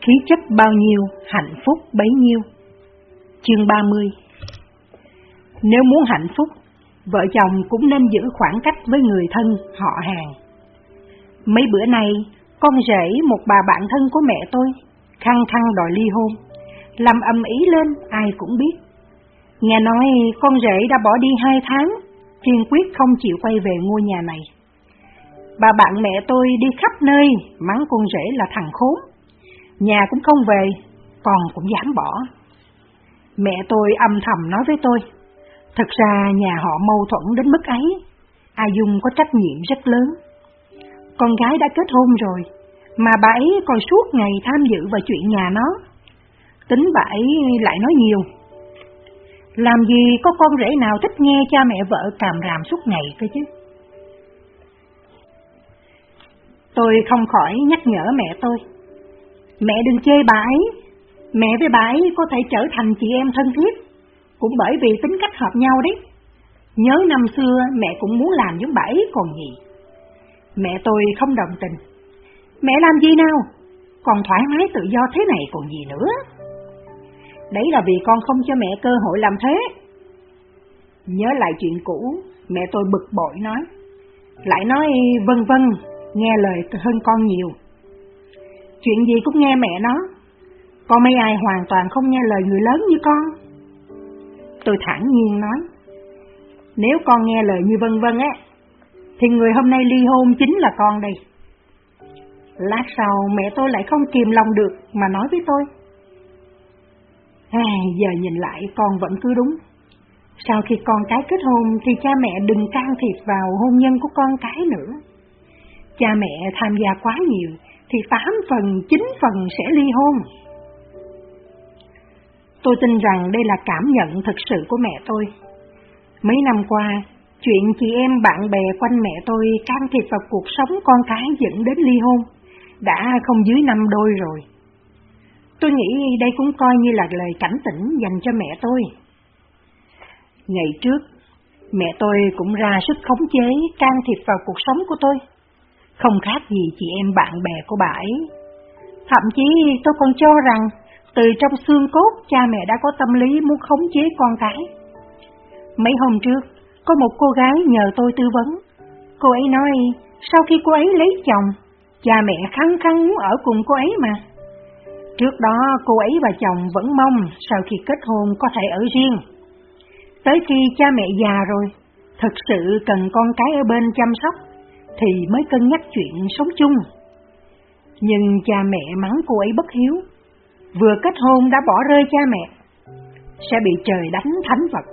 khí chất bao nhiêu, hạnh phúc bấy nhiêu. Chương 30 Nếu muốn hạnh phúc, vợ chồng cũng nên giữ khoảng cách với người thân, họ hàng. Mấy bữa nay, con rể một bà bạn thân của mẹ tôi, khăng khăng đòi ly hôn, làm âm ý lên ai cũng biết. Nghe nói con rể đã bỏ đi hai tháng, kiên quyết không chịu quay về ngôi nhà này. Bà bạn mẹ tôi đi khắp nơi, mắng con rể là thằng khốn. Nhà cũng không về, còn cũng dám bỏ. Mẹ tôi âm thầm nói với tôi, thật ra nhà họ mâu thuẫn đến mức ấy, A Dung có trách nhiệm rất lớn. Con gái đã kết hôn rồi, mà bà ấy còn suốt ngày tham dự vào chuyện nhà nó. Tính bà ấy lại nói nhiều. Làm gì có con rể nào thích nghe cha mẹ vợ càm ràm suốt ngày cơ chứ? Tôi không khỏi nhắc nhở mẹ tôi. Mẹ đừng chê bà ấy, mẹ với bà ấy có thể trở thành chị em thân thiết, cũng bởi vì tính cách hợp nhau đấy. Nhớ năm xưa mẹ cũng muốn làm giống bà ấy còn gì. Mẹ tôi không đồng tình. Mẹ làm gì nào? Còn thoải mái tự do thế này còn gì nữa? Đấy là vì con không cho mẹ cơ hội làm thế. Nhớ lại chuyện cũ, mẹ tôi bực bội nói. Lại nói vân vân, nghe lời hơn con nhiều. Chuyện gì cũng nghe mẹ nó, con mấy ai hoàn toàn không nghe lời người lớn như con? Tôi thẳng nhiên nói, nếu con nghe lời như vân vân á, thì người hôm nay ly hôn chính là con đây. Lát sau mẹ tôi lại không kìm lòng được mà nói với tôi. À, giờ nhìn lại con vẫn cứ đúng. Sau khi con cái kết hôn thì cha mẹ đừng can thiệp vào hôn nhân của con cái nữa. Cha mẹ tham gia quá nhiều thì tám phần, chín phần sẽ ly hôn. Tôi tin rằng đây là cảm nhận thực sự của mẹ tôi. Mấy năm qua, chuyện chị em bạn bè quanh mẹ tôi can thiệp vào cuộc sống con cái dẫn đến ly hôn, đã không dưới năm đôi rồi. Tôi nghĩ đây cũng coi như là lời cảnh tỉnh dành cho mẹ tôi. Ngày trước, mẹ tôi cũng ra sức khống chế, can thiệp vào cuộc sống của tôi. Không khác gì chị em bạn bè của bà ấy. Thậm chí tôi còn cho rằng, từ trong xương cốt cha mẹ đã có tâm lý muốn khống chế con cái. Mấy hôm trước, có một cô gái nhờ tôi tư vấn. Cô ấy nói, sau khi cô ấy lấy chồng, cha mẹ khăng khăng muốn ở cùng cô ấy mà. Trước đó cô ấy và chồng vẫn mong sau khi kết hôn có thể ở riêng. Tới khi cha mẹ già rồi, thật sự cần con cái ở bên chăm sóc, thì mới cân nhắc chuyện sống chung. Nhưng cha mẹ mắng cô ấy bất hiếu, vừa kết hôn đã bỏ rơi cha mẹ, sẽ bị trời đánh thánh vật.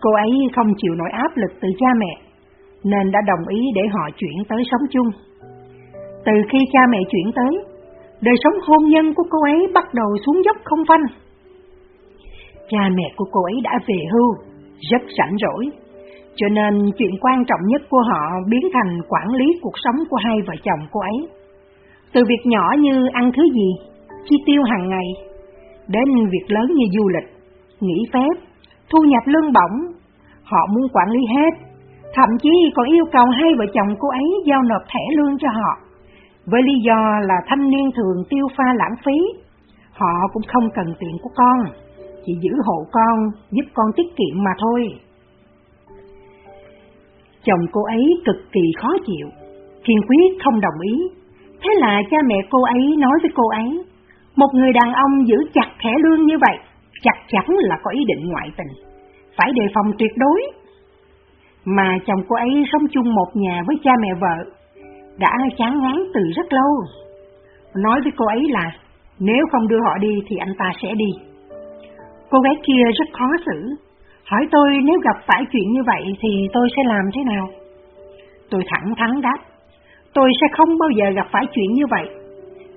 Cô ấy không chịu nổi áp lực từ cha mẹ, nên đã đồng ý để họ chuyển tới sống chung. Từ khi cha mẹ chuyển tới, đời sống hôn nhân của cô ấy bắt đầu xuống dốc không phanh. Cha mẹ của cô ấy đã về hưu, rất rảnh rỗi, cho nên chuyện quan trọng nhất của họ biến thành quản lý cuộc sống của hai vợ chồng cô ấy. Từ việc nhỏ như ăn thứ gì, chi tiêu hàng ngày, đến việc lớn như du lịch, nghỉ phép, thu nhập lương bổng, họ muốn quản lý hết, thậm chí còn yêu cầu hai vợ chồng cô ấy giao nộp thẻ lương cho họ với lý do là thanh niên thường tiêu pha lãng phí, họ cũng không cần tiền của con, chỉ giữ hộ con, giúp con tiết kiệm mà thôi. Chồng cô ấy cực kỳ khó chịu, kiên quyết không đồng ý. Thế là cha mẹ cô ấy nói với cô ấy, một người đàn ông giữ chặt thẻ lương như vậy, chắc chắn là có ý định ngoại tình, phải đề phòng tuyệt đối. Mà chồng cô ấy sống chung một nhà với cha mẹ vợ, đã chán ngán từ rất lâu. Nói với cô ấy là nếu không đưa họ đi thì anh ta sẽ đi. Cô gái kia rất khó xử, hỏi tôi nếu gặp phải chuyện như vậy thì tôi sẽ làm thế nào? Tôi thẳng thắn đáp, tôi sẽ không bao giờ gặp phải chuyện như vậy.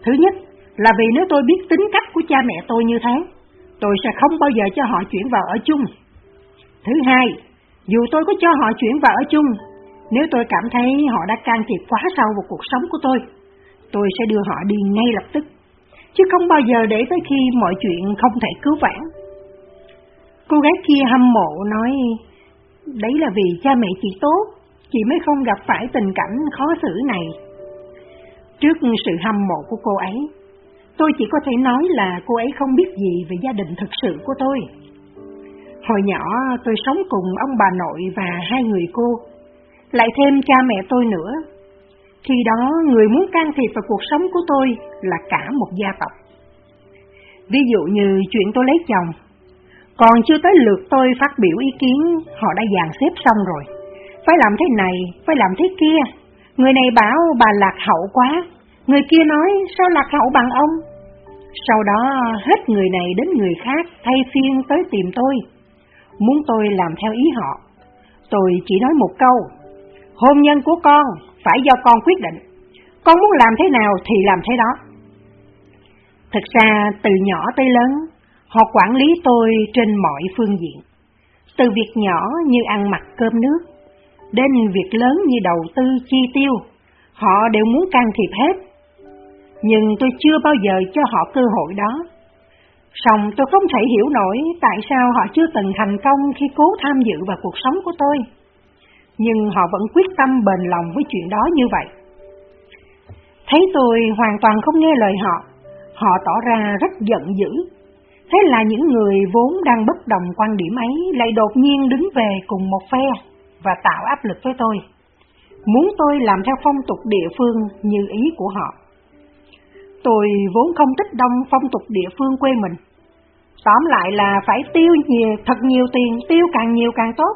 Thứ nhất là vì nếu tôi biết tính cách của cha mẹ tôi như thế, tôi sẽ không bao giờ cho họ chuyển vào ở chung. Thứ hai, dù tôi có cho họ chuyển vào ở chung nếu tôi cảm thấy họ đã can thiệp quá sâu vào cuộc sống của tôi, tôi sẽ đưa họ đi ngay lập tức, chứ không bao giờ để tới khi mọi chuyện không thể cứu vãn. Cô gái kia hâm mộ nói, đấy là vì cha mẹ chị tốt, chị mới không gặp phải tình cảnh khó xử này. Trước sự hâm mộ của cô ấy, tôi chỉ có thể nói là cô ấy không biết gì về gia đình thực sự của tôi. Hồi nhỏ tôi sống cùng ông bà nội và hai người cô, lại thêm cha mẹ tôi nữa. Khi đó người muốn can thiệp vào cuộc sống của tôi là cả một gia tộc. Ví dụ như chuyện tôi lấy chồng, còn chưa tới lượt tôi phát biểu ý kiến, họ đã dàn xếp xong rồi. Phải làm thế này, phải làm thế kia. Người này bảo bà lạc hậu quá, người kia nói sao lạc hậu bằng ông. Sau đó hết người này đến người khác thay phiên tới tìm tôi, muốn tôi làm theo ý họ. Tôi chỉ nói một câu, hôn nhân của con phải do con quyết định, con muốn làm thế nào thì làm thế đó. thực ra từ nhỏ tới lớn, họ quản lý tôi trên mọi phương diện. Từ việc nhỏ như ăn mặc cơm nước, đến việc lớn như đầu tư chi tiêu, họ đều muốn can thiệp hết. Nhưng tôi chưa bao giờ cho họ cơ hội đó. Xong tôi không thể hiểu nổi tại sao họ chưa từng thành công khi cố tham dự vào cuộc sống của tôi. Nhưng họ vẫn quyết tâm bền lòng với chuyện đó như vậy. Thấy tôi hoàn toàn không nghe lời họ, họ tỏ ra rất giận dữ. Thế là những người vốn đang bất đồng quan điểm ấy lại đột nhiên đứng về cùng một phe và tạo áp lực với tôi. Muốn tôi làm theo phong tục địa phương như ý của họ. Tôi vốn không thích đông phong tục địa phương quê mình. Tóm lại là phải tiêu nhiều, thật nhiều tiền, tiêu càng nhiều càng tốt.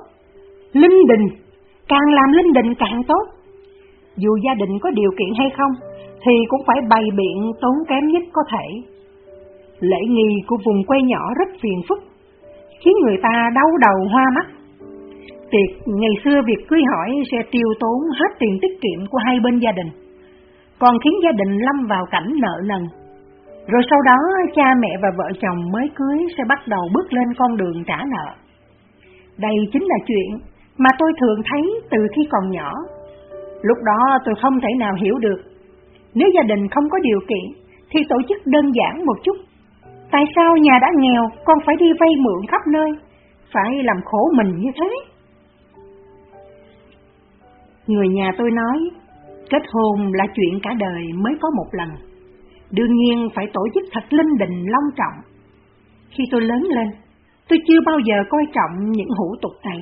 Linh đình, càng làm linh đình càng tốt. Dù gia đình có điều kiện hay không, thì cũng phải bày biện tốn kém nhất có thể. Lễ nghi của vùng quê nhỏ rất phiền phức, khiến người ta đau đầu hoa mắt. Tiệc ngày xưa việc cưới hỏi sẽ tiêu tốn hết tiền tiết kiệm của hai bên gia đình, còn khiến gia đình lâm vào cảnh nợ nần. Rồi sau đó cha mẹ và vợ chồng mới cưới sẽ bắt đầu bước lên con đường trả nợ. Đây chính là chuyện mà tôi thường thấy từ khi còn nhỏ. Lúc đó tôi không thể nào hiểu được nếu gia đình không có điều kiện, thì tổ chức đơn giản một chút. Tại sao nhà đã nghèo, con phải đi vay mượn khắp nơi, phải làm khổ mình như thế? Người nhà tôi nói, kết hôn là chuyện cả đời mới có một lần. Đương nhiên phải tổ chức thật linh đình long trọng. Khi tôi lớn lên, tôi chưa bao giờ coi trọng những hủ tục này.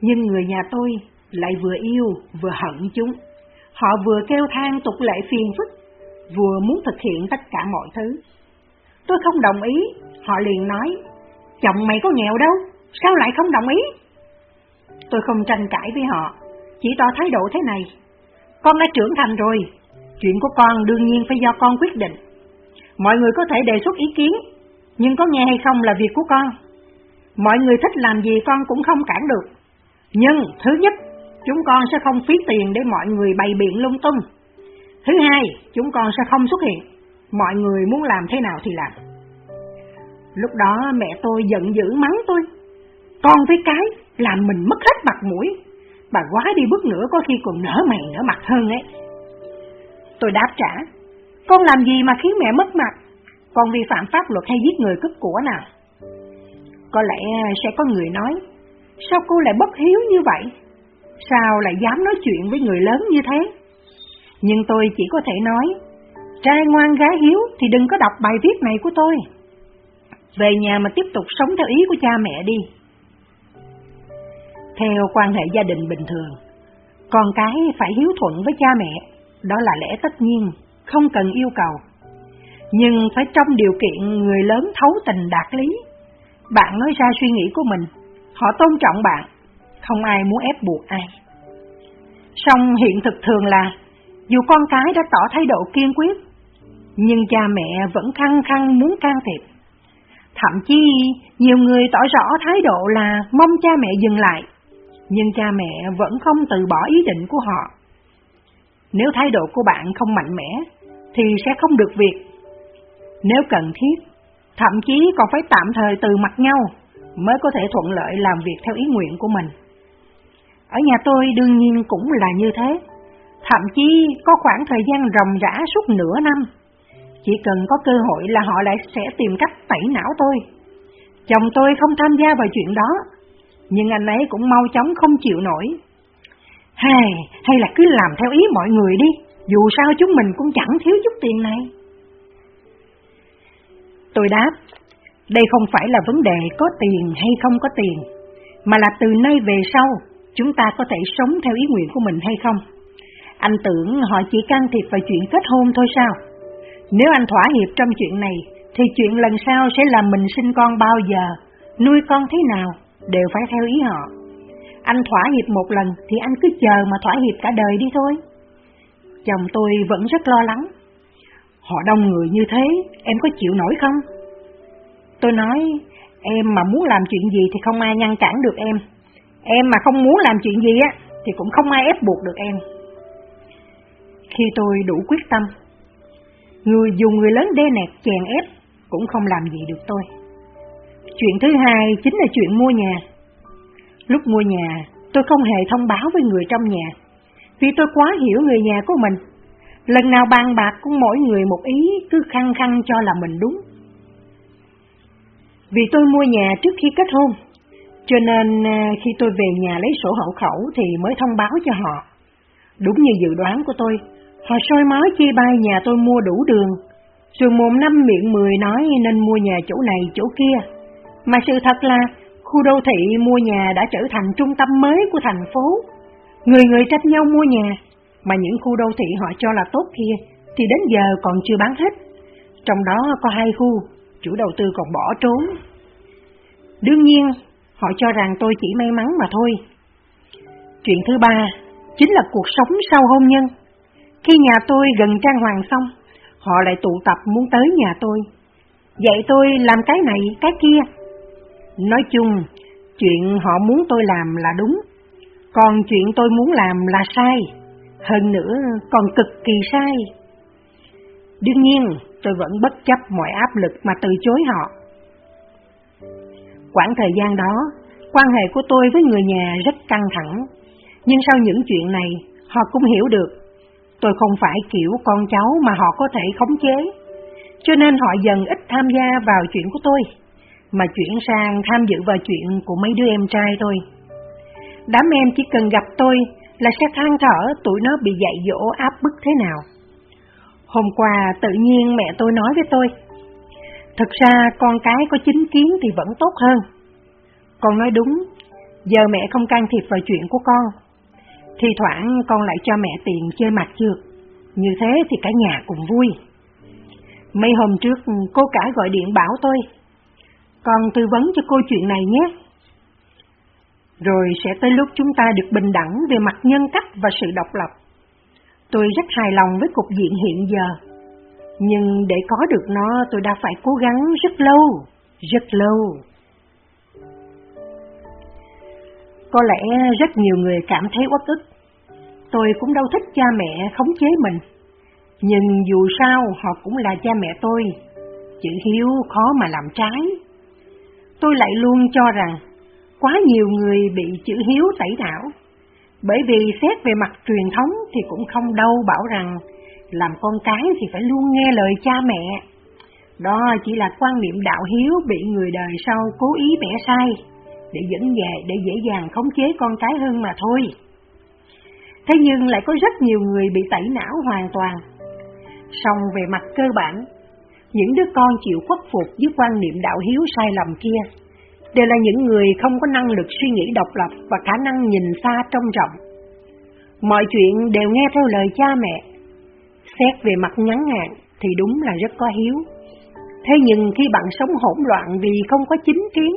Nhưng người nhà tôi lại vừa yêu vừa hận chúng. Họ vừa kêu than tục lệ phiền phức, vừa muốn thực hiện tất cả mọi thứ. Tôi không đồng ý, họ liền nói, chồng mày có nghèo đâu, sao lại không đồng ý? Tôi không tranh cãi với họ, chỉ tỏ thái độ thế này. Con đã trưởng thành rồi, chuyện của con đương nhiên phải do con quyết định. Mọi người có thể đề xuất ý kiến, nhưng có nghe hay không là việc của con. Mọi người thích làm gì con cũng không cản được. Nhưng thứ nhất, chúng con sẽ không phí tiền để mọi người bày biện lung tung. Thứ hai, chúng con sẽ không xuất hiện, mọi người muốn làm thế nào thì làm. Lúc đó mẹ tôi giận dữ mắng tôi, con với cái làm mình mất hết mặt mũi, bà quá đi bước nữa có khi còn nở mày nở mặt hơn ấy. Tôi đáp trả, con làm gì mà khiến mẹ mất mặt, con vi phạm pháp luật hay giết người cướp của nào? Có lẽ sẽ có người nói, sao cô lại bất hiếu như vậy? sao lại dám nói chuyện với người lớn như thế? Nhưng tôi chỉ có thể nói, trai ngoan gái hiếu thì đừng có đọc bài viết này của tôi. Về nhà mà tiếp tục sống theo ý của cha mẹ đi. Theo quan hệ gia đình bình thường, con cái phải hiếu thuận với cha mẹ, đó là lẽ tất nhiên, không cần yêu cầu. Nhưng phải trong điều kiện người lớn thấu tình đạt lý. Bạn nói ra suy nghĩ của mình, họ tôn trọng bạn, không ai muốn ép buộc ai. Song hiện thực thường là, dù con cái đã tỏ thái độ kiên quyết, nhưng cha mẹ vẫn khăng khăng muốn can thiệp. Thậm chí nhiều người tỏ rõ thái độ là mong cha mẹ dừng lại, nhưng cha mẹ vẫn không từ bỏ ý định của họ. Nếu thái độ của bạn không mạnh mẽ, thì sẽ không được việc. Nếu cần thiết, thậm chí còn phải tạm thời từ mặt nhau mới có thể thuận lợi làm việc theo ý nguyện của mình. Ở nhà tôi đương nhiên cũng là như thế, thậm chí có khoảng thời gian ròng rã suốt nửa năm. Chỉ cần có cơ hội là họ lại sẽ tìm cách tẩy não tôi. Chồng tôi không tham gia vào chuyện đó, nhưng anh ấy cũng mau chóng không chịu nổi. Hay, hay là cứ làm theo ý mọi người đi, dù sao chúng mình cũng chẳng thiếu chút tiền này. Tôi đáp, đây không phải là vấn đề có tiền hay không có tiền, mà là từ nay về sau, chúng ta có thể sống theo ý nguyện của mình hay không. Anh tưởng họ chỉ can thiệp vào chuyện kết hôn thôi sao? Nếu anh thỏa hiệp trong chuyện này, thì chuyện lần sau sẽ là mình sinh con bao giờ, nuôi con thế nào, đều phải theo ý họ. Anh thỏa hiệp một lần thì anh cứ chờ mà thỏa hiệp cả đời đi thôi. Chồng tôi vẫn rất lo lắng. Họ đông người như thế, em có chịu nổi không? Tôi nói, em mà muốn làm chuyện gì thì không ai ngăn cản được em. Em mà không muốn làm chuyện gì á, thì cũng không ai ép buộc được em. Khi tôi đủ quyết tâm, người dùng người lớn đe nẹt chèn ép cũng không làm gì được tôi. Chuyện thứ hai chính là chuyện mua nhà. Lúc mua nhà, tôi không hề thông báo với người trong nhà, vì tôi quá hiểu người nhà của mình. Lần nào bàn bạc cũng mỗi người một ý, cứ khăng khăng cho là mình đúng. Vì tôi mua nhà trước khi kết hôn, cho nên à, khi tôi về nhà lấy sổ hộ khẩu thì mới thông báo cho họ. Đúng như dự đoán của tôi, họ soi mói chi bai nhà tôi mua đủ đường, rồi mồm năm miệng mười nói nên mua nhà chỗ này chỗ kia. Mà sự thật là khu đô thị mua nhà đã trở thành trung tâm mới của thành phố. Người người tranh nhau mua nhà, mà những khu đô thị họ cho là tốt kia thì đến giờ còn chưa bán hết. Trong đó có hai khu, chủ đầu tư còn bỏ trốn. Đương nhiên, họ cho rằng tôi chỉ may mắn mà thôi. Chuyện thứ ba chính là cuộc sống sau hôn nhân. Khi nhà tôi gần trang hoàng xong, họ lại tụ tập muốn tới nhà tôi. Dạy tôi làm cái này, cái kia. Nói chung, chuyện họ muốn tôi làm là đúng, còn chuyện tôi muốn làm là sai, hơn nữa còn cực kỳ sai. Đương nhiên, tôi vẫn bất chấp mọi áp lực mà từ chối họ. Quãng thời gian đó, quan hệ của tôi với người nhà rất căng thẳng, nhưng sau những chuyện này, họ cũng hiểu được tôi không phải kiểu con cháu mà họ có thể khống chế, cho nên họ dần ít tham gia vào chuyện của tôi, mà chuyển sang tham dự vào chuyện của mấy đứa em trai tôi. Đám em chỉ cần gặp tôi là sẽ than thở tụi nó bị dạy dỗ áp bức thế nào. Hôm qua tự nhiên mẹ tôi nói với tôi, Thực ra con cái có chính kiến thì vẫn tốt hơn. Con nói đúng, giờ mẹ không can thiệp vào chuyện của con. Thì thoảng con lại cho mẹ tiền chơi mặt chưa? Như thế thì cả nhà cùng vui. Mấy hôm trước cô cả gọi điện bảo tôi, con tư vấn cho cô chuyện này nhé. Rồi sẽ tới lúc chúng ta được bình đẳng về mặt nhân cách và sự độc lập. Tôi rất hài lòng với cục diện hiện giờ nhưng để có được nó tôi đã phải cố gắng rất lâu, rất lâu. Có lẽ rất nhiều người cảm thấy uất ức. Tôi cũng đâu thích cha mẹ khống chế mình. Nhưng dù sao họ cũng là cha mẹ tôi. Chữ hiếu khó mà làm trái. Tôi lại luôn cho rằng quá nhiều người bị chữ hiếu tẩy não. Bởi vì xét về mặt truyền thống thì cũng không đâu bảo rằng làm con cái thì phải luôn nghe lời cha mẹ. Đó chỉ là quan niệm đạo hiếu bị người đời sau cố ý bẻ sai, để dẫn về để dễ dàng khống chế con cái hơn mà thôi. Thế nhưng lại có rất nhiều người bị tẩy não hoàn toàn. Song về mặt cơ bản, những đứa con chịu khuất phục với quan niệm đạo hiếu sai lầm kia, đều là những người không có năng lực suy nghĩ độc lập và khả năng nhìn xa trông rộng. Mọi chuyện đều nghe theo lời cha mẹ, Xét về mặt ngắn hạn thì đúng là rất có hiếu. Thế nhưng khi bạn sống hỗn loạn vì không có chính kiến,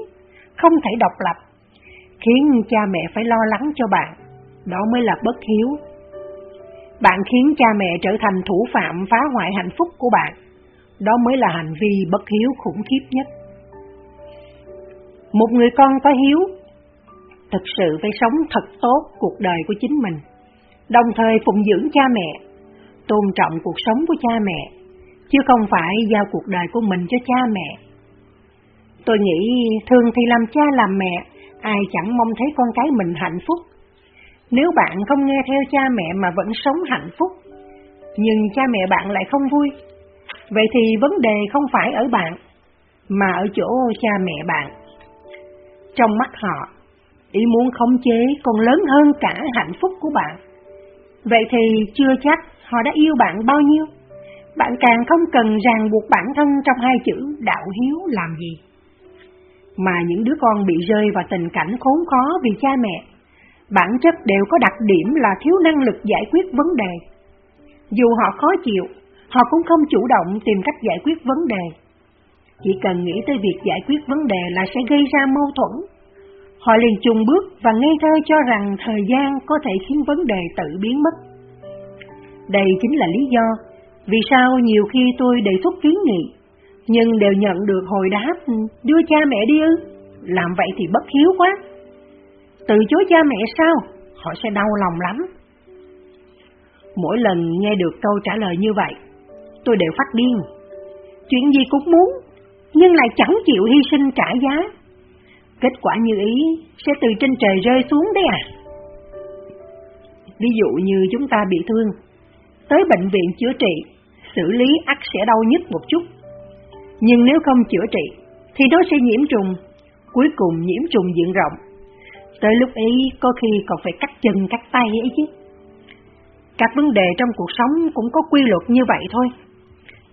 không thể độc lập, khiến cha mẹ phải lo lắng cho bạn, đó mới là bất hiếu. Bạn khiến cha mẹ trở thành thủ phạm phá hoại hạnh phúc của bạn, đó mới là hành vi bất hiếu khủng khiếp nhất. Một người con có hiếu, thực sự phải sống thật tốt cuộc đời của chính mình, đồng thời phụng dưỡng cha mẹ tôn trọng cuộc sống của cha mẹ, chứ không phải giao cuộc đời của mình cho cha mẹ. Tôi nghĩ thường thì làm cha làm mẹ, ai chẳng mong thấy con cái mình hạnh phúc. Nếu bạn không nghe theo cha mẹ mà vẫn sống hạnh phúc, nhưng cha mẹ bạn lại không vui, vậy thì vấn đề không phải ở bạn, mà ở chỗ cha mẹ bạn. Trong mắt họ, ý muốn khống chế còn lớn hơn cả hạnh phúc của bạn. Vậy thì chưa chắc họ đã yêu bạn bao nhiêu, bạn càng không cần ràng buộc bản thân trong hai chữ đạo hiếu làm gì. Mà những đứa con bị rơi vào tình cảnh khốn khó vì cha mẹ, bản chất đều có đặc điểm là thiếu năng lực giải quyết vấn đề. Dù họ khó chịu, họ cũng không chủ động tìm cách giải quyết vấn đề. Chỉ cần nghĩ tới việc giải quyết vấn đề là sẽ gây ra mâu thuẫn. Họ liền chung bước và ngây thơ cho rằng thời gian có thể khiến vấn đề tự biến mất. Đây chính là lý do vì sao nhiều khi tôi đề xuất kiến nghị, nhưng đều nhận được hồi đáp đưa cha mẹ đi ư, làm vậy thì bất hiếu quá. Từ chối cha mẹ sao? Họ sẽ đau lòng lắm. Mỗi lần nghe được câu trả lời như vậy, tôi đều phát điên. Chuyện gì cũng muốn, nhưng lại chẳng chịu hy sinh trả giá. Kết quả như ý sẽ từ trên trời rơi xuống đấy à? Ví dụ như chúng ta bị thương, tới bệnh viện chữa trị, xử lý ắt sẽ đau nhức một chút. Nhưng nếu không chữa trị, thì nó sẽ nhiễm trùng, cuối cùng nhiễm trùng diện rộng. Tới lúc ấy có khi còn phải cắt chân cắt tay ấy chứ. Các vấn đề trong cuộc sống cũng có quy luật như vậy thôi.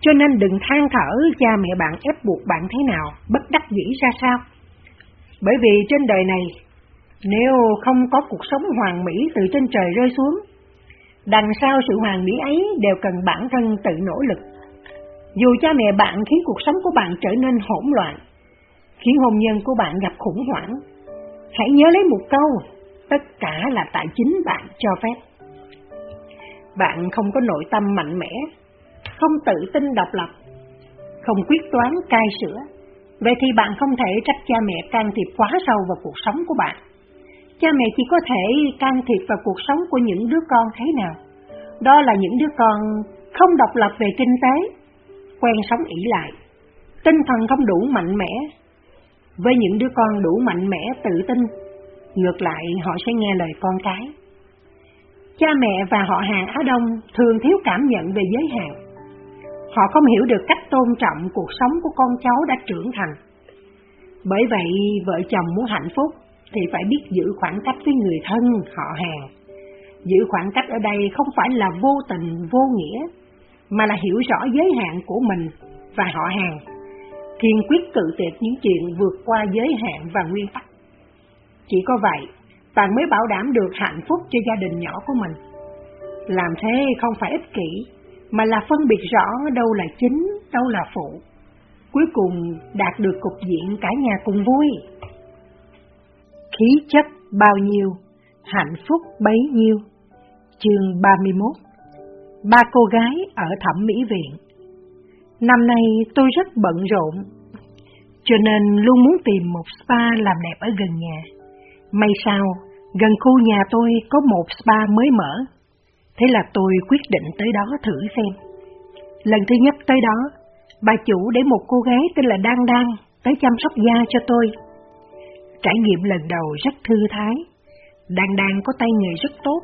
Cho nên đừng than thở cha mẹ bạn ép buộc bạn thế nào, bất đắc dĩ ra sao. Bởi vì trên đời này, nếu không có cuộc sống hoàn mỹ từ trên trời rơi xuống, đằng sau sự hoàn mỹ ấy đều cần bản thân tự nỗ lực. Dù cha mẹ bạn khiến cuộc sống của bạn trở nên hỗn loạn, khiến hôn nhân của bạn gặp khủng hoảng, hãy nhớ lấy một câu, tất cả là tại chính bạn cho phép. Bạn không có nội tâm mạnh mẽ, không tự tin độc lập, không quyết toán cai sữa vậy thì bạn không thể trách cha mẹ can thiệp quá sâu vào cuộc sống của bạn. Cha mẹ chỉ có thể can thiệp vào cuộc sống của những đứa con thế nào. Đó là những đứa con không độc lập về kinh tế, quen sống ỷ lại, tinh thần không đủ mạnh mẽ. Với những đứa con đủ mạnh mẽ, tự tin, ngược lại họ sẽ nghe lời con cái. Cha mẹ và họ hàng Á Đông thường thiếu cảm nhận về giới hạn. Họ không hiểu được cách tôn trọng cuộc sống của con cháu đã trưởng thành. Bởi vậy, vợ chồng muốn hạnh phúc thì phải biết giữ khoảng cách với người thân, họ hàng. Giữ khoảng cách ở đây không phải là vô tình, vô nghĩa, mà là hiểu rõ giới hạn của mình và họ hàng. Kiên quyết cự tuyệt những chuyện vượt qua giới hạn và nguyên tắc. Chỉ có vậy, bạn mới bảo đảm được hạnh phúc cho gia đình nhỏ của mình. Làm thế không phải ích kỷ, mà là phân biệt rõ đâu là chính, đâu là phụ. Cuối cùng đạt được cục diện cả nhà cùng vui. Khí chất bao nhiêu, hạnh phúc bấy nhiêu. Chương 31 Ba cô gái ở thẩm mỹ viện Năm nay tôi rất bận rộn, cho nên luôn muốn tìm một spa làm đẹp ở gần nhà. May sao, gần khu nhà tôi có một spa mới mở. Thế là tôi quyết định tới đó thử xem. Lần thứ nhất tới đó, bà chủ để một cô gái tên là Đan Đan tới chăm sóc da cho tôi. Trải nghiệm lần đầu rất thư thái. Đan Đan có tay nghề rất tốt,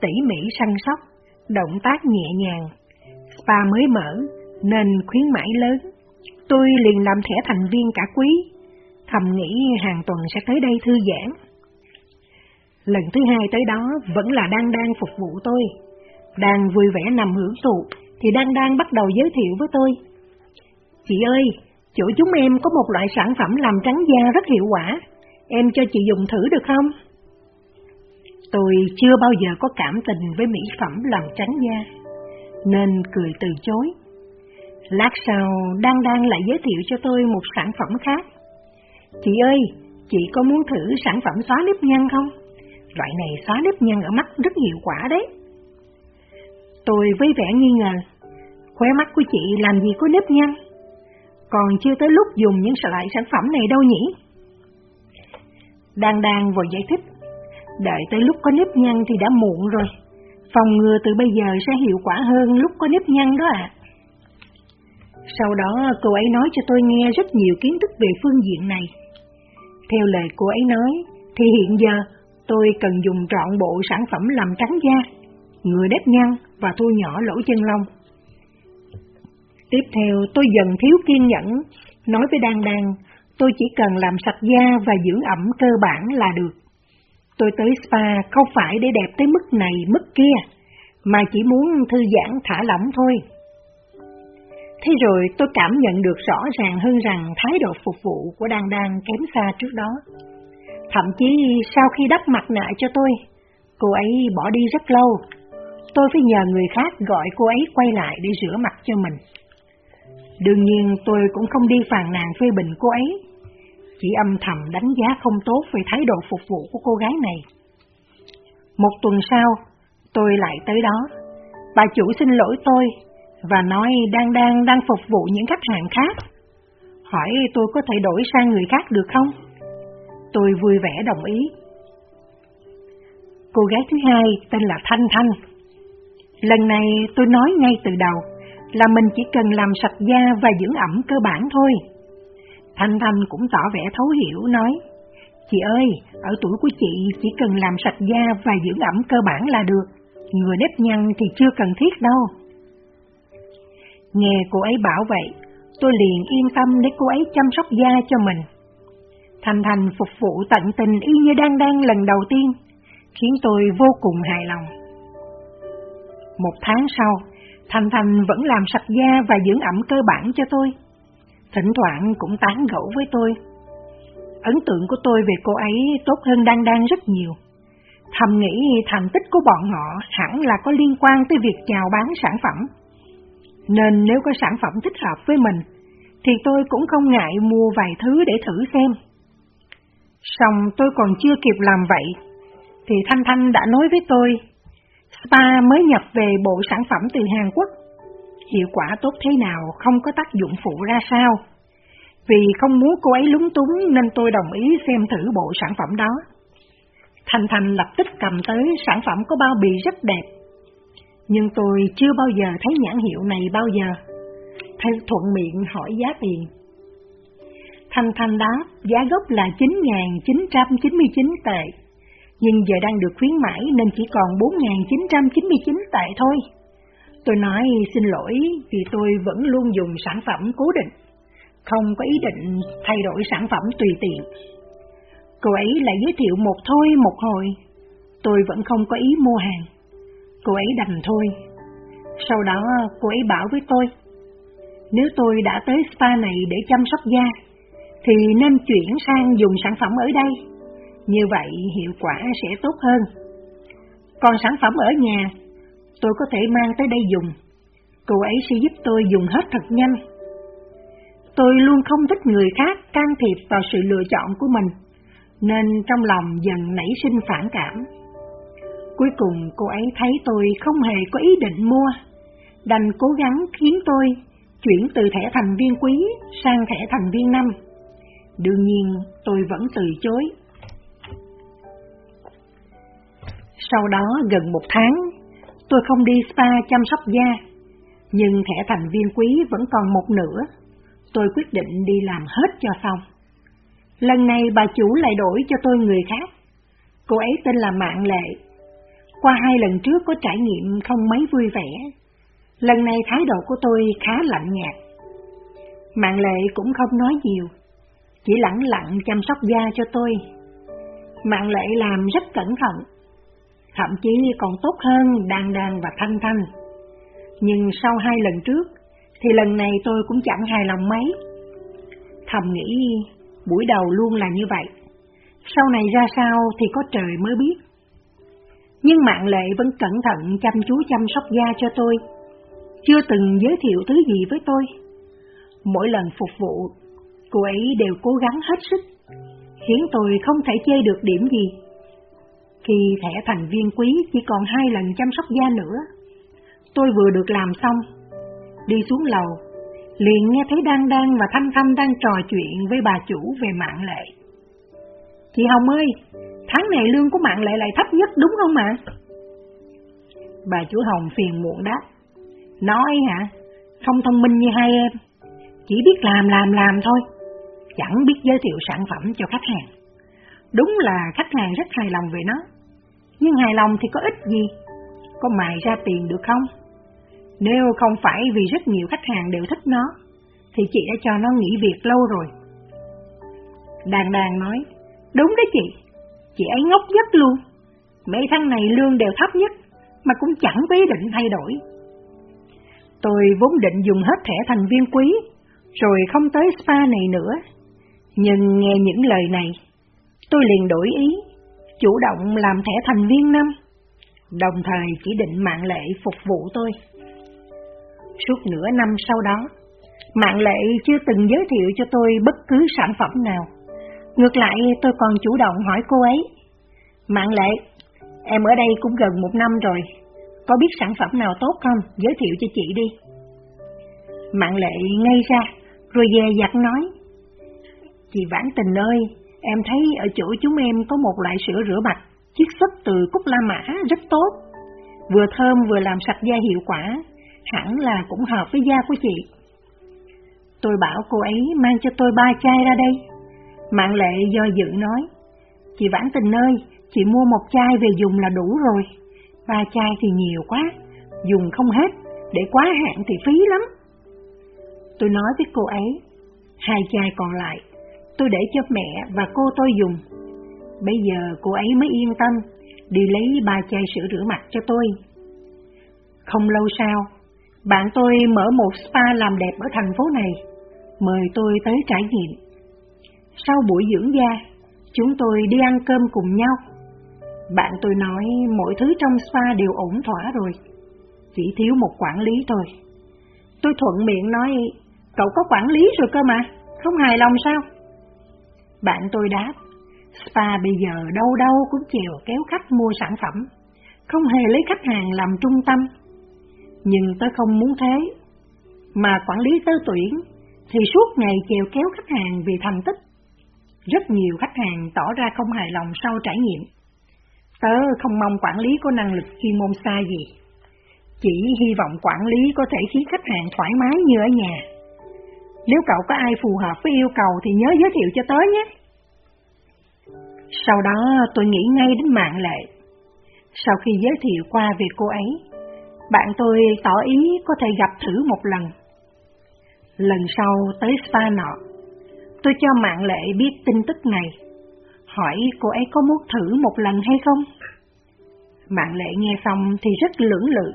tỉ mỉ săn sóc, động tác nhẹ nhàng. Spa mới mở nên khuyến mãi lớn. Tôi liền làm thẻ thành viên cả quý, thầm nghĩ hàng tuần sẽ tới đây thư giãn. Lần thứ hai tới đó vẫn là đang đang phục vụ tôi. Đang vui vẻ nằm hưởng thụ, thì đang đang bắt đầu giới thiệu với tôi. Chị ơi, chỗ chúng em có một loại sản phẩm làm trắng da rất hiệu quả, em cho chị dùng thử được không? Tôi chưa bao giờ có cảm tình với mỹ phẩm làm trắng da, nên cười từ chối. Lát sau, Đan Đan lại giới thiệu cho tôi một sản phẩm khác. Chị ơi, chị có muốn thử sản phẩm xóa nếp nhăn không? Loại này xóa nếp nhăn ở mắt rất hiệu quả đấy. Tôi với vẻ nghi ngờ, khóe mắt của chị làm gì có nếp nhăn? Còn chưa tới lúc dùng những loại sản phẩm này đâu nhỉ? Đăng Đăng vừa giải thích, đợi tới lúc có nếp nhăn thì đã muộn rồi. Phòng ngừa từ bây giờ sẽ hiệu quả hơn lúc có nếp nhăn đó ạ. À. Sau đó cô ấy nói cho tôi nghe rất nhiều kiến thức về phương diện này. Theo lời cô ấy nói, thì hiện giờ tôi cần dùng trọn bộ sản phẩm làm trắng da, ngừa nếp nhăn và thu nhỏ lỗ chân lông. Tiếp theo tôi dần thiếu kiên nhẫn, nói với Đan Đan, tôi chỉ cần làm sạch da và dưỡng ẩm cơ bản là được. Tôi tới spa không phải để đẹp tới mức này mức kia, mà chỉ muốn thư giãn thả lỏng thôi. Thế rồi tôi cảm nhận được rõ ràng hơn rằng thái độ phục vụ của Đan Đan kém xa trước đó. Thậm chí sau khi đắp mặt nạ cho tôi, cô ấy bỏ đi rất lâu. Tôi phải nhờ người khác gọi cô ấy quay lại để rửa mặt cho mình. Đương nhiên tôi cũng không đi phàn nàn phê bình cô ấy, chỉ âm thầm đánh giá không tốt về thái độ phục vụ của cô gái này. Một tuần sau, tôi lại tới đó. Bà chủ xin lỗi tôi và nói đang đang đang phục vụ những khách hàng khác. Hỏi tôi có thể đổi sang người khác được không? Tôi vui vẻ đồng ý. Cô gái thứ hai tên là Thanh Thanh. Lần này tôi nói ngay từ đầu là mình chỉ cần làm sạch da và dưỡng ẩm cơ bản thôi. Thanh Thanh cũng tỏ vẻ thấu hiểu nói, Chị ơi, ở tuổi của chị chỉ cần làm sạch da và dưỡng ẩm cơ bản là được, ngừa nếp nhăn thì chưa cần thiết đâu. Nghe cô ấy bảo vậy, tôi liền yên tâm để cô ấy chăm sóc da cho mình. Thành Thành phục vụ tận tình y như đang đang lần đầu tiên, khiến tôi vô cùng hài lòng. Một tháng sau, Thành Thành vẫn làm sạch da và dưỡng ẩm cơ bản cho tôi. Thỉnh thoảng cũng tán gẫu với tôi. Ấn tượng của tôi về cô ấy tốt hơn đang đang rất nhiều. Thầm nghĩ thành tích của bọn họ hẳn là có liên quan tới việc chào bán sản phẩm. Nên nếu có sản phẩm thích hợp với mình, thì tôi cũng không ngại mua vài thứ để thử xem. Xong tôi còn chưa kịp làm vậy, thì Thanh Thanh đã nói với tôi, Spa mới nhập về bộ sản phẩm từ Hàn Quốc. Hiệu quả tốt thế nào, không có tác dụng phụ ra sao. Vì không muốn cô ấy lúng túng nên tôi đồng ý xem thử bộ sản phẩm đó. Thanh Thanh lập tức cầm tới sản phẩm có bao bì rất đẹp. Nhưng tôi chưa bao giờ thấy nhãn hiệu này bao giờ. Thay thuận miệng hỏi giá tiền. Thanh Thanh đáp giá gốc là 9.999 tệ, nhưng giờ đang được khuyến mãi nên chỉ còn 4.999 tệ thôi. Tôi nói xin lỗi vì tôi vẫn luôn dùng sản phẩm cố định, không có ý định thay đổi sản phẩm tùy tiện. Cô ấy lại giới thiệu một thôi một hồi, tôi vẫn không có ý mua hàng. Cô ấy đành thôi. Sau đó cô ấy bảo với tôi, nếu tôi đã tới spa này để chăm sóc da, thì nên chuyển sang dùng sản phẩm ở đây. Như vậy hiệu quả sẽ tốt hơn. Còn sản phẩm ở nhà, tôi có thể mang tới đây dùng. Cô ấy sẽ giúp tôi dùng hết thật nhanh. Tôi luôn không thích người khác can thiệp vào sự lựa chọn của mình nên trong lòng dần nảy sinh phản cảm. Cuối cùng cô ấy thấy tôi không hề có ý định mua, đành cố gắng khiến tôi chuyển từ thẻ thành viên quý sang thẻ thành viên năm. Đương nhiên tôi vẫn từ chối. Sau đó gần một tháng, tôi không đi spa chăm sóc da, nhưng thẻ thành viên quý vẫn còn một nửa. Tôi quyết định đi làm hết cho xong. Lần này bà chủ lại đổi cho tôi người khác. Cô ấy tên là Mạng Lệ. Qua hai lần trước có trải nghiệm không mấy vui vẻ. Lần này thái độ của tôi khá lạnh nhạt. Mạng Lệ cũng không nói nhiều, chỉ lặng lặng chăm sóc da cho tôi. Mạng Lệ làm rất cẩn thận, thậm chí còn tốt hơn Đan Đan và Thanh Thanh. Nhưng sau hai lần trước, thì lần này tôi cũng chẳng hài lòng mấy. Thầm nghĩ buổi đầu luôn là như vậy. Sau này ra sao thì có trời mới biết. Nhưng mạng lệ vẫn cẩn thận chăm chú chăm sóc da cho tôi, chưa từng giới thiệu thứ gì với tôi. Mỗi lần phục vụ, cô ấy đều cố gắng hết sức, khiến tôi không thể chê được điểm gì. Khi thẻ thành viên quý chỉ còn hai lần chăm sóc da nữa, tôi vừa được làm xong, đi xuống lầu liền nghe thấy Đan Đan và Thanh Thanh đang trò chuyện với bà chủ về mạng lệ. Chị Hồng ơi, tháng này lương của mạng lại lại thấp nhất đúng không ạ? Bà chủ Hồng phiền muộn đáp. Nói hả? Không thông minh như hai em. Chỉ biết làm làm làm thôi. Chẳng biết giới thiệu sản phẩm cho khách hàng. Đúng là khách hàng rất hài lòng về nó. Nhưng hài lòng thì có ích gì? Có mài ra tiền được không? Nếu không phải vì rất nhiều khách hàng đều thích nó, thì chị đã cho nó nghỉ việc lâu rồi. Đàn đàn nói, đúng đấy chị, chị ấy ngốc nhất luôn. Mấy tháng này lương đều thấp nhất, mà cũng chẳng có ý định thay đổi. Tôi vốn định dùng hết thẻ thành viên quý, rồi không tới spa này nữa. Nhưng nghe những lời này, tôi liền đổi ý, chủ động làm thẻ thành viên năm, đồng thời chỉ định mạng lệ phục vụ tôi. Suốt nửa năm sau đó, mạng lệ chưa từng giới thiệu cho tôi bất cứ sản phẩm nào. Ngược lại tôi còn chủ động hỏi cô ấy, Mạng lệ, em ở đây cũng gần một năm rồi, có biết sản phẩm nào tốt không? Giới thiệu cho chị đi. Mạng lệ ngay ra, rồi về giặt nói. Chị Vãn Tình ơi, em thấy ở chỗ chúng em có một loại sữa rửa mặt, chiết xuất từ cúc la mã rất tốt. Vừa thơm vừa làm sạch da hiệu quả, hẳn là cũng hợp với da của chị. Tôi bảo cô ấy mang cho tôi ba chai ra đây. Mạng lệ do dự nói, chị Vãn Tình ơi, chị mua một chai về dùng là đủ rồi. Ba chai thì nhiều quá, dùng không hết, để quá hạn thì phí lắm. Tôi nói với cô ấy, hai chai còn lại, tôi để cho mẹ và cô tôi dùng. Bây giờ cô ấy mới yên tâm, đi lấy ba chai sữa rửa mặt cho tôi. Không lâu sau, bạn tôi mở một spa làm đẹp ở thành phố này, mời tôi tới trải nghiệm. Sau buổi dưỡng da, chúng tôi đi ăn cơm cùng nhau. Bạn tôi nói mọi thứ trong spa đều ổn thỏa rồi, chỉ thiếu một quản lý thôi. Tôi thuận miệng nói, cậu có quản lý rồi cơ mà, không hài lòng sao? Bạn tôi đáp, spa bây giờ đâu đâu cũng chèo kéo khách mua sản phẩm, không hề lấy khách hàng làm trung tâm. Nhưng tôi không muốn thế, mà quản lý tơ tuyển thì suốt ngày chèo kéo khách hàng vì thành tích. Rất nhiều khách hàng tỏ ra không hài lòng sau trải nghiệm. Tớ không mong quản lý có năng lực chuyên môn xa gì. Chỉ hy vọng quản lý có thể khiến khách hàng thoải mái như ở nhà. Nếu cậu có ai phù hợp với yêu cầu thì nhớ giới thiệu cho tớ nhé. Sau đó tôi nghĩ ngay đến mạng lệ. Sau khi giới thiệu qua về cô ấy, bạn tôi tỏ ý có thể gặp thử một lần. Lần sau tới spa nọ, tôi cho mạng lệ biết tin tức này hỏi cô ấy có muốn thử một lần hay không? Mạng lệ nghe xong thì rất lưỡng lự.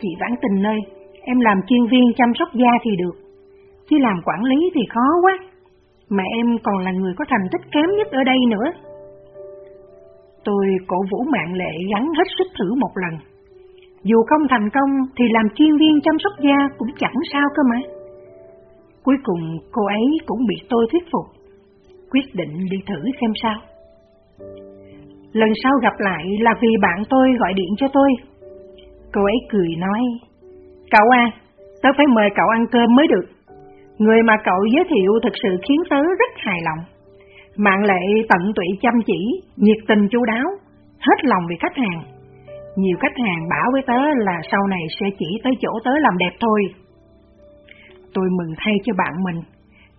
Chị Vãn Tình ơi, em làm chuyên viên chăm sóc da thì được, chứ làm quản lý thì khó quá, mà em còn là người có thành tích kém nhất ở đây nữa. Tôi cổ vũ mạng lệ gắn hết sức thử một lần. Dù không thành công thì làm chuyên viên chăm sóc da cũng chẳng sao cơ mà. Cuối cùng cô ấy cũng bị tôi thuyết phục quyết định đi thử xem sao. Lần sau gặp lại là vì bạn tôi gọi điện cho tôi. Cô ấy cười nói, Cậu à, tớ phải mời cậu ăn cơm mới được. Người mà cậu giới thiệu thực sự khiến tớ rất hài lòng. Mạng lệ tận tụy chăm chỉ, nhiệt tình chu đáo, hết lòng vì khách hàng. Nhiều khách hàng bảo với tớ là sau này sẽ chỉ tới chỗ tớ làm đẹp thôi. Tôi mừng thay cho bạn mình,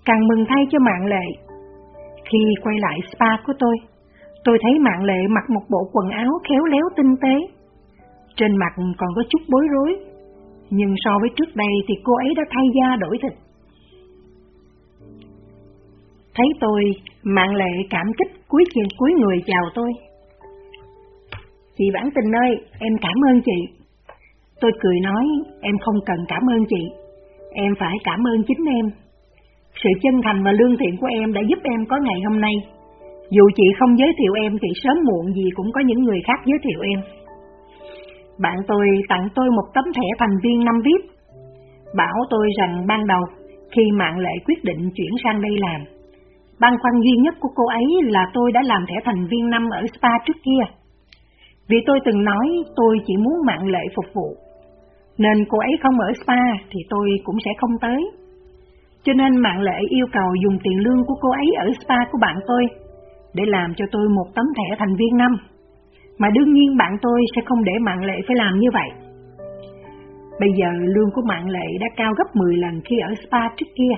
càng mừng thay cho mạng lệ khi quay lại spa của tôi, tôi thấy mạng lệ mặc một bộ quần áo khéo léo tinh tế. Trên mặt còn có chút bối rối, nhưng so với trước đây thì cô ấy đã thay da đổi thịt. Thấy tôi, mạng lệ cảm kích cúi chân cúi người chào tôi. Chị Bản Tình ơi, em cảm ơn chị. Tôi cười nói, em không cần cảm ơn chị, em phải cảm ơn chính em. Sự chân thành và lương thiện của em đã giúp em có ngày hôm nay. Dù chị không giới thiệu em thì sớm muộn gì cũng có những người khác giới thiệu em. Bạn tôi tặng tôi một tấm thẻ thành viên năm VIP. Bảo tôi rằng ban đầu, khi mạng lệ quyết định chuyển sang đây làm, băn khoăn duy nhất của cô ấy là tôi đã làm thẻ thành viên năm ở spa trước kia. Vì tôi từng nói tôi chỉ muốn mạng lệ phục vụ, nên cô ấy không ở spa thì tôi cũng sẽ không tới. Cho nên mạng lệ yêu cầu dùng tiền lương của cô ấy ở spa của bạn tôi để làm cho tôi một tấm thẻ thành viên năm. Mà đương nhiên bạn tôi sẽ không để mạng lệ phải làm như vậy. Bây giờ lương của mạng lệ đã cao gấp 10 lần khi ở spa trước kia.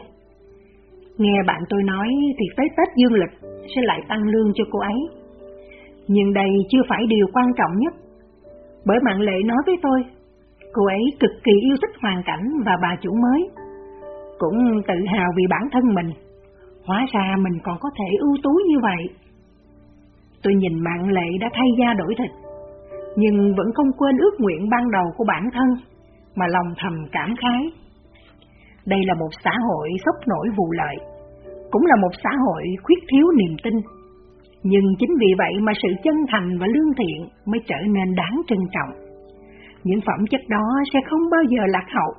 Nghe bạn tôi nói thì tới Tết dương lịch sẽ lại tăng lương cho cô ấy. Nhưng đây chưa phải điều quan trọng nhất. Bởi mạng lệ nói với tôi, cô ấy cực kỳ yêu thích hoàn cảnh và bà chủ mới cũng tự hào vì bản thân mình. Hóa ra mình còn có thể ưu tú như vậy. Tôi nhìn mạng lệ đã thay da đổi thịt, nhưng vẫn không quên ước nguyện ban đầu của bản thân mà lòng thầm cảm khái. Đây là một xã hội sốc nổi vụ lợi, cũng là một xã hội khuyết thiếu niềm tin. Nhưng chính vì vậy mà sự chân thành và lương thiện mới trở nên đáng trân trọng. Những phẩm chất đó sẽ không bao giờ lạc hậu.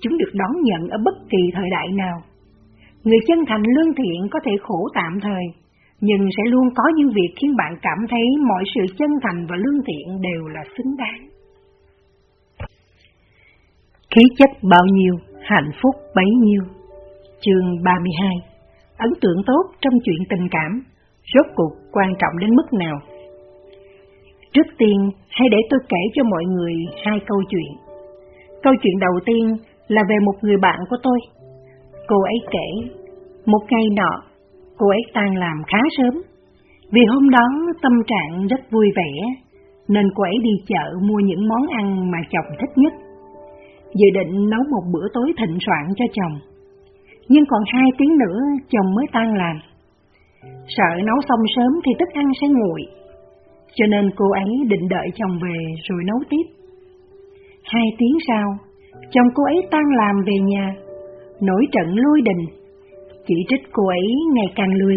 Chúng được đón nhận ở bất kỳ thời đại nào. Người chân thành lương thiện có thể khổ tạm thời, nhưng sẽ luôn có những việc khiến bạn cảm thấy mọi sự chân thành và lương thiện đều là xứng đáng. Khí chất bao nhiêu, hạnh phúc bấy nhiêu. Chương 32 Ấn tượng tốt trong chuyện tình cảm, rốt cuộc quan trọng đến mức nào? Trước tiên, hãy để tôi kể cho mọi người hai câu chuyện. Câu chuyện đầu tiên là về một người bạn của tôi. Cô ấy kể, một ngày nọ, cô ấy tan làm khá sớm. Vì hôm đó tâm trạng rất vui vẻ, nên cô ấy đi chợ mua những món ăn mà chồng thích nhất. Dự định nấu một bữa tối thịnh soạn cho chồng. Nhưng còn hai tiếng nữa chồng mới tan làm. Sợ nấu xong sớm thì thức ăn sẽ nguội, cho nên cô ấy định đợi chồng về rồi nấu tiếp. Hai tiếng sau, chồng cô ấy tan làm về nhà, nổi trận lôi đình, chỉ trích cô ấy ngày càng lười.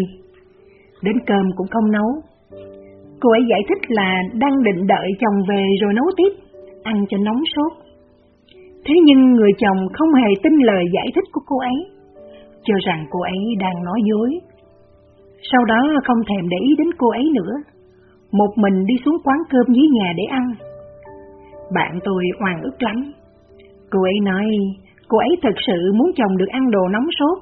Đến cơm cũng không nấu. Cô ấy giải thích là đang định đợi chồng về rồi nấu tiếp, ăn cho nóng sốt. Thế nhưng người chồng không hề tin lời giải thích của cô ấy, cho rằng cô ấy đang nói dối. Sau đó không thèm để ý đến cô ấy nữa, một mình đi xuống quán cơm dưới nhà để ăn. Bạn tôi oan ức lắm. Cô ấy nói, cô ấy thật sự muốn chồng được ăn đồ nóng sốt.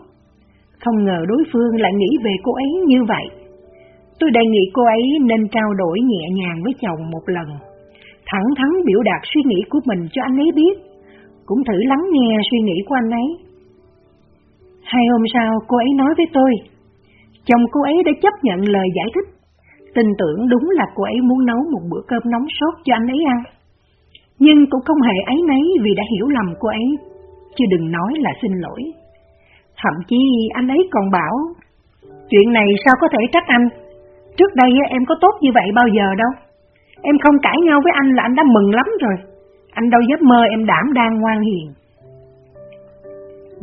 Không ngờ đối phương lại nghĩ về cô ấy như vậy. Tôi đề nghị cô ấy nên trao đổi nhẹ nhàng với chồng một lần, thẳng thắn biểu đạt suy nghĩ của mình cho anh ấy biết, cũng thử lắng nghe suy nghĩ của anh ấy. Hai hôm sau cô ấy nói với tôi, chồng cô ấy đã chấp nhận lời giải thích tin tưởng đúng là cô ấy muốn nấu một bữa cơm nóng sốt cho anh ấy ăn. Nhưng cũng không hề ấy nấy vì đã hiểu lầm cô ấy, chứ đừng nói là xin lỗi. Thậm chí anh ấy còn bảo, chuyện này sao có thể trách anh, trước đây em có tốt như vậy bao giờ đâu. Em không cãi nhau với anh là anh đã mừng lắm rồi, anh đâu dám mơ em đảm đang ngoan hiền.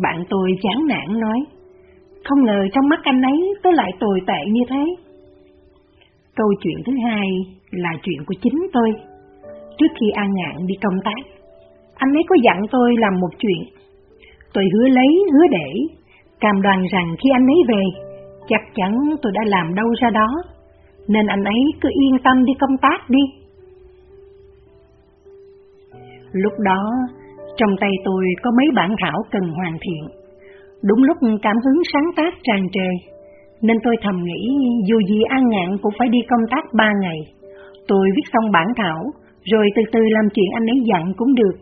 Bạn tôi chán nản nói, không ngờ trong mắt anh ấy tôi lại tồi tệ như thế. Câu chuyện thứ hai là chuyện của chính tôi. Trước khi An Ngạn đi công tác, anh ấy có dặn tôi làm một chuyện. Tôi hứa lấy, hứa để, cam đoan rằng khi anh ấy về, chắc chắn tôi đã làm đâu ra đó, nên anh ấy cứ yên tâm đi công tác đi. Lúc đó, trong tay tôi có mấy bản thảo cần hoàn thiện. Đúng lúc cảm hứng sáng tác tràn trề, nên tôi thầm nghĩ dù gì An Ngạn cũng phải đi công tác ba ngày. Tôi viết xong bản thảo, rồi từ từ làm chuyện anh ấy dặn cũng được.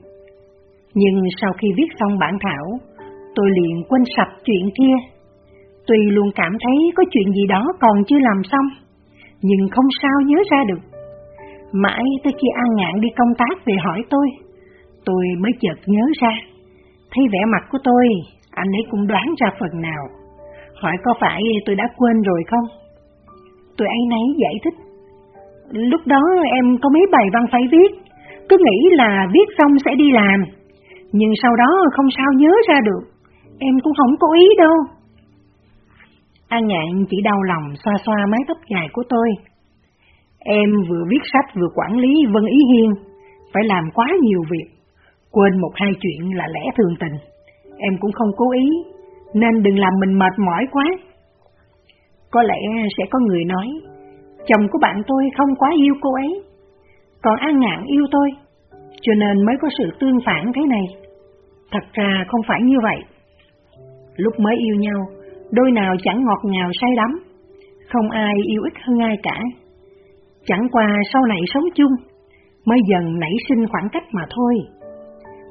Nhưng sau khi viết xong bản thảo, tôi liền quên sạch chuyện kia. Tuy luôn cảm thấy có chuyện gì đó còn chưa làm xong, nhưng không sao nhớ ra được. Mãi tới khi An Ngạn đi công tác về hỏi tôi, tôi mới chợt nhớ ra. Thấy vẻ mặt của tôi, anh ấy cũng đoán ra phần nào. Hỏi có phải tôi đã quên rồi không? Tôi ấy nấy giải thích. Lúc đó em có mấy bài văn phải viết, cứ nghĩ là viết xong sẽ đi làm, nhưng sau đó không sao nhớ ra được, em cũng không có ý đâu. An Ngạn chỉ đau lòng xoa xoa mái tóc dài của tôi. Em vừa viết sách vừa quản lý Vân Ý Hiên, phải làm quá nhiều việc, quên một hai chuyện là lẽ thường tình. Em cũng không cố ý, nên đừng làm mình mệt mỏi quá. Có lẽ sẽ có người nói, chồng của bạn tôi không quá yêu cô ấy, còn An Ngạn yêu tôi, cho nên mới có sự tương phản thế này. Thật ra không phải như vậy. Lúc mới yêu nhau, đôi nào chẳng ngọt ngào say đắm, không ai yêu ít hơn ai cả. Chẳng qua sau này sống chung, mới dần nảy sinh khoảng cách mà thôi.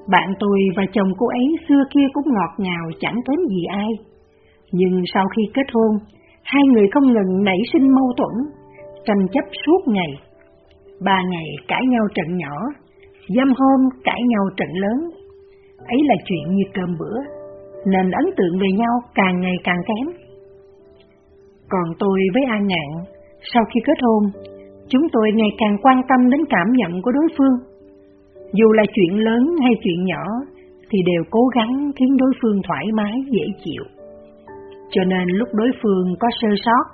Bạn tôi và chồng cô ấy xưa kia cũng ngọt ngào chẳng kém gì ai. Nhưng sau khi kết hôn, hai người không ngừng nảy sinh mâu thuẫn, tranh chấp suốt ngày. Ba ngày cãi nhau trận nhỏ, dăm hôm cãi nhau trận lớn. Ấy là chuyện như cơm bữa, nên ấn tượng về nhau càng ngày càng kém. Còn tôi với An Ngạn, sau khi kết hôn, chúng tôi ngày càng quan tâm đến cảm nhận của đối phương dù là chuyện lớn hay chuyện nhỏ, thì đều cố gắng khiến đối phương thoải mái, dễ chịu. Cho nên lúc đối phương có sơ sót,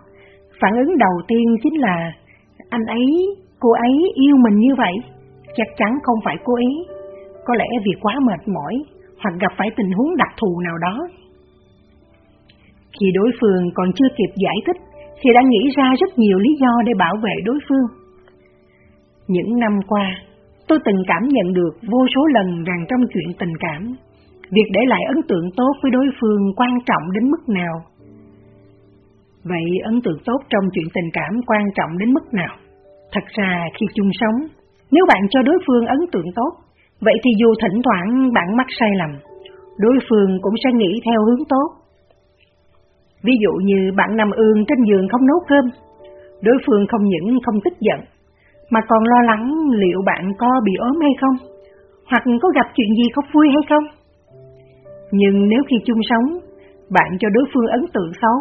phản ứng đầu tiên chính là anh ấy, cô ấy yêu mình như vậy, chắc chắn không phải cô ý, có lẽ vì quá mệt mỏi hoặc gặp phải tình huống đặc thù nào đó. Khi đối phương còn chưa kịp giải thích thì đã nghĩ ra rất nhiều lý do để bảo vệ đối phương. Những năm qua, tôi từng cảm nhận được vô số lần rằng trong chuyện tình cảm, việc để lại ấn tượng tốt với đối phương quan trọng đến mức nào. Vậy ấn tượng tốt trong chuyện tình cảm quan trọng đến mức nào? Thật ra khi chung sống, nếu bạn cho đối phương ấn tượng tốt, vậy thì dù thỉnh thoảng bạn mắc sai lầm, đối phương cũng sẽ nghĩ theo hướng tốt. Ví dụ như bạn nằm ương trên giường không nấu cơm, đối phương không những không tức giận, mà còn lo lắng liệu bạn có bị ốm hay không, hoặc có gặp chuyện gì không vui hay không. Nhưng nếu khi chung sống, bạn cho đối phương ấn tượng xấu,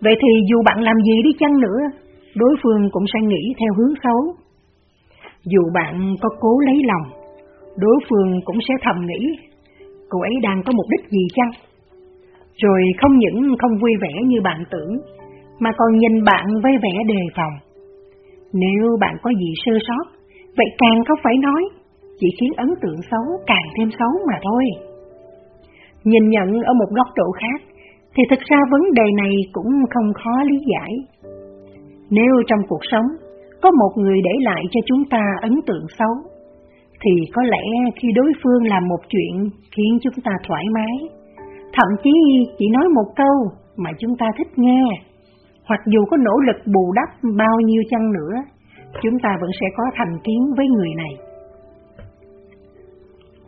vậy thì dù bạn làm gì đi chăng nữa, đối phương cũng sẽ nghĩ theo hướng xấu. Dù bạn có cố lấy lòng, đối phương cũng sẽ thầm nghĩ, cô ấy đang có mục đích gì chăng? Rồi không những không vui vẻ như bạn tưởng, mà còn nhìn bạn với vẻ đề phòng. Nếu bạn có gì sơ sót, vậy càng không phải nói, chỉ khiến ấn tượng xấu càng thêm xấu mà thôi. Nhìn nhận ở một góc độ khác, thì thực ra vấn đề này cũng không khó lý giải. Nếu trong cuộc sống có một người để lại cho chúng ta ấn tượng xấu, thì có lẽ khi đối phương làm một chuyện khiến chúng ta thoải mái, thậm chí chỉ nói một câu mà chúng ta thích nghe, hoặc dù có nỗ lực bù đắp bao nhiêu chăng nữa, chúng ta vẫn sẽ có thành kiến với người này.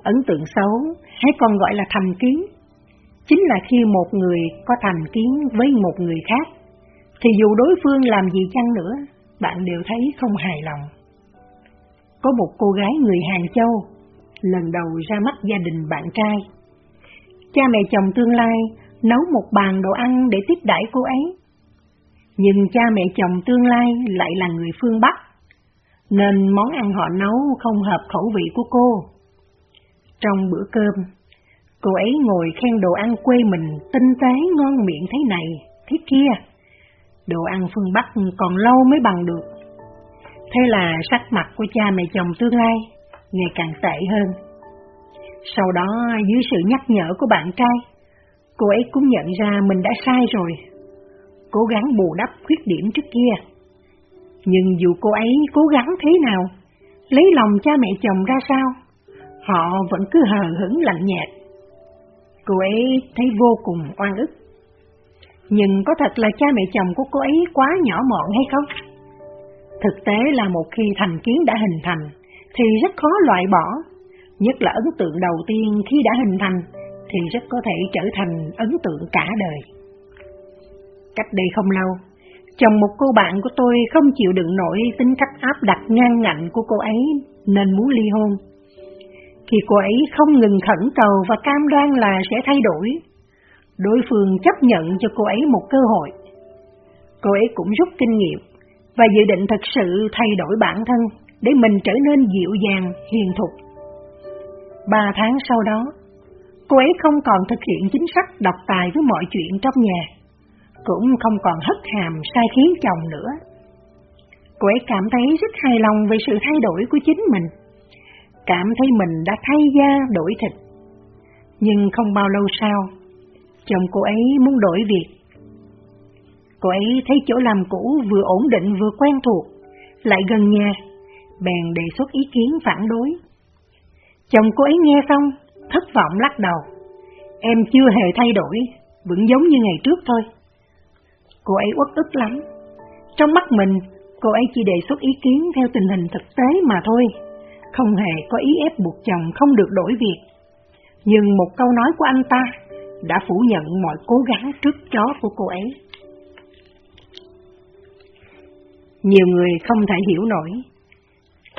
Ấn tượng xấu, hay còn gọi là thành kiến, chính là khi một người có thành kiến với một người khác, thì dù đối phương làm gì chăng nữa, bạn đều thấy không hài lòng. Có một cô gái người Hàng Châu, lần đầu ra mắt gia đình bạn trai. Cha mẹ chồng tương lai nấu một bàn đồ ăn để tiếp đãi cô ấy. Nhưng cha mẹ chồng tương lai lại là người phương Bắc, nên món ăn họ nấu không hợp khẩu vị của cô. Trong bữa cơm, cô ấy ngồi khen đồ ăn quê mình tinh tế ngon miệng thế này, thế kia. Đồ ăn phương Bắc còn lâu mới bằng được. Thế là sắc mặt của cha mẹ chồng tương lai ngày càng tệ hơn. Sau đó dưới sự nhắc nhở của bạn trai, cô ấy cũng nhận ra mình đã sai rồi, cố gắng bù đắp khuyết điểm trước kia. Nhưng dù cô ấy cố gắng thế nào, lấy lòng cha mẹ chồng ra sao, họ vẫn cứ hờ hững lạnh nhạt. Cô ấy thấy vô cùng oan ức. Nhưng có thật là cha mẹ chồng của cô ấy quá nhỏ mọn hay không? Thực tế là một khi thành kiến đã hình thành, thì rất khó loại bỏ, nhất là ấn tượng đầu tiên khi đã hình thành, thì rất có thể trở thành ấn tượng cả đời. Cách đây không lâu, chồng một cô bạn của tôi không chịu đựng nổi tính cách áp đặt ngang ngạnh của cô ấy nên muốn ly hôn. Khi cô ấy không ngừng khẩn cầu và cam đoan là sẽ thay đổi, đối phương chấp nhận cho cô ấy một cơ hội. Cô ấy cũng rút kinh nghiệm và dự định thật sự thay đổi bản thân để mình trở nên dịu dàng, hiền thục. Ba tháng sau đó, cô ấy không còn thực hiện chính sách độc tài với mọi chuyện trong nhà, cũng không còn hất hàm sai khiến chồng nữa. Cô ấy cảm thấy rất hài lòng về sự thay đổi của chính mình, cảm thấy mình đã thay da đổi thịt. Nhưng không bao lâu sau, chồng cô ấy muốn đổi việc Cô ấy thấy chỗ làm cũ vừa ổn định vừa quen thuộc, lại gần nhà, bèn đề xuất ý kiến phản đối. Chồng cô ấy nghe xong, thất vọng lắc đầu. Em chưa hề thay đổi, vẫn giống như ngày trước thôi. Cô ấy uất ức lắm. Trong mắt mình, cô ấy chỉ đề xuất ý kiến theo tình hình thực tế mà thôi, không hề có ý ép buộc chồng không được đổi việc. Nhưng một câu nói của anh ta đã phủ nhận mọi cố gắng trước chó của cô ấy. Nhiều người không thể hiểu nổi.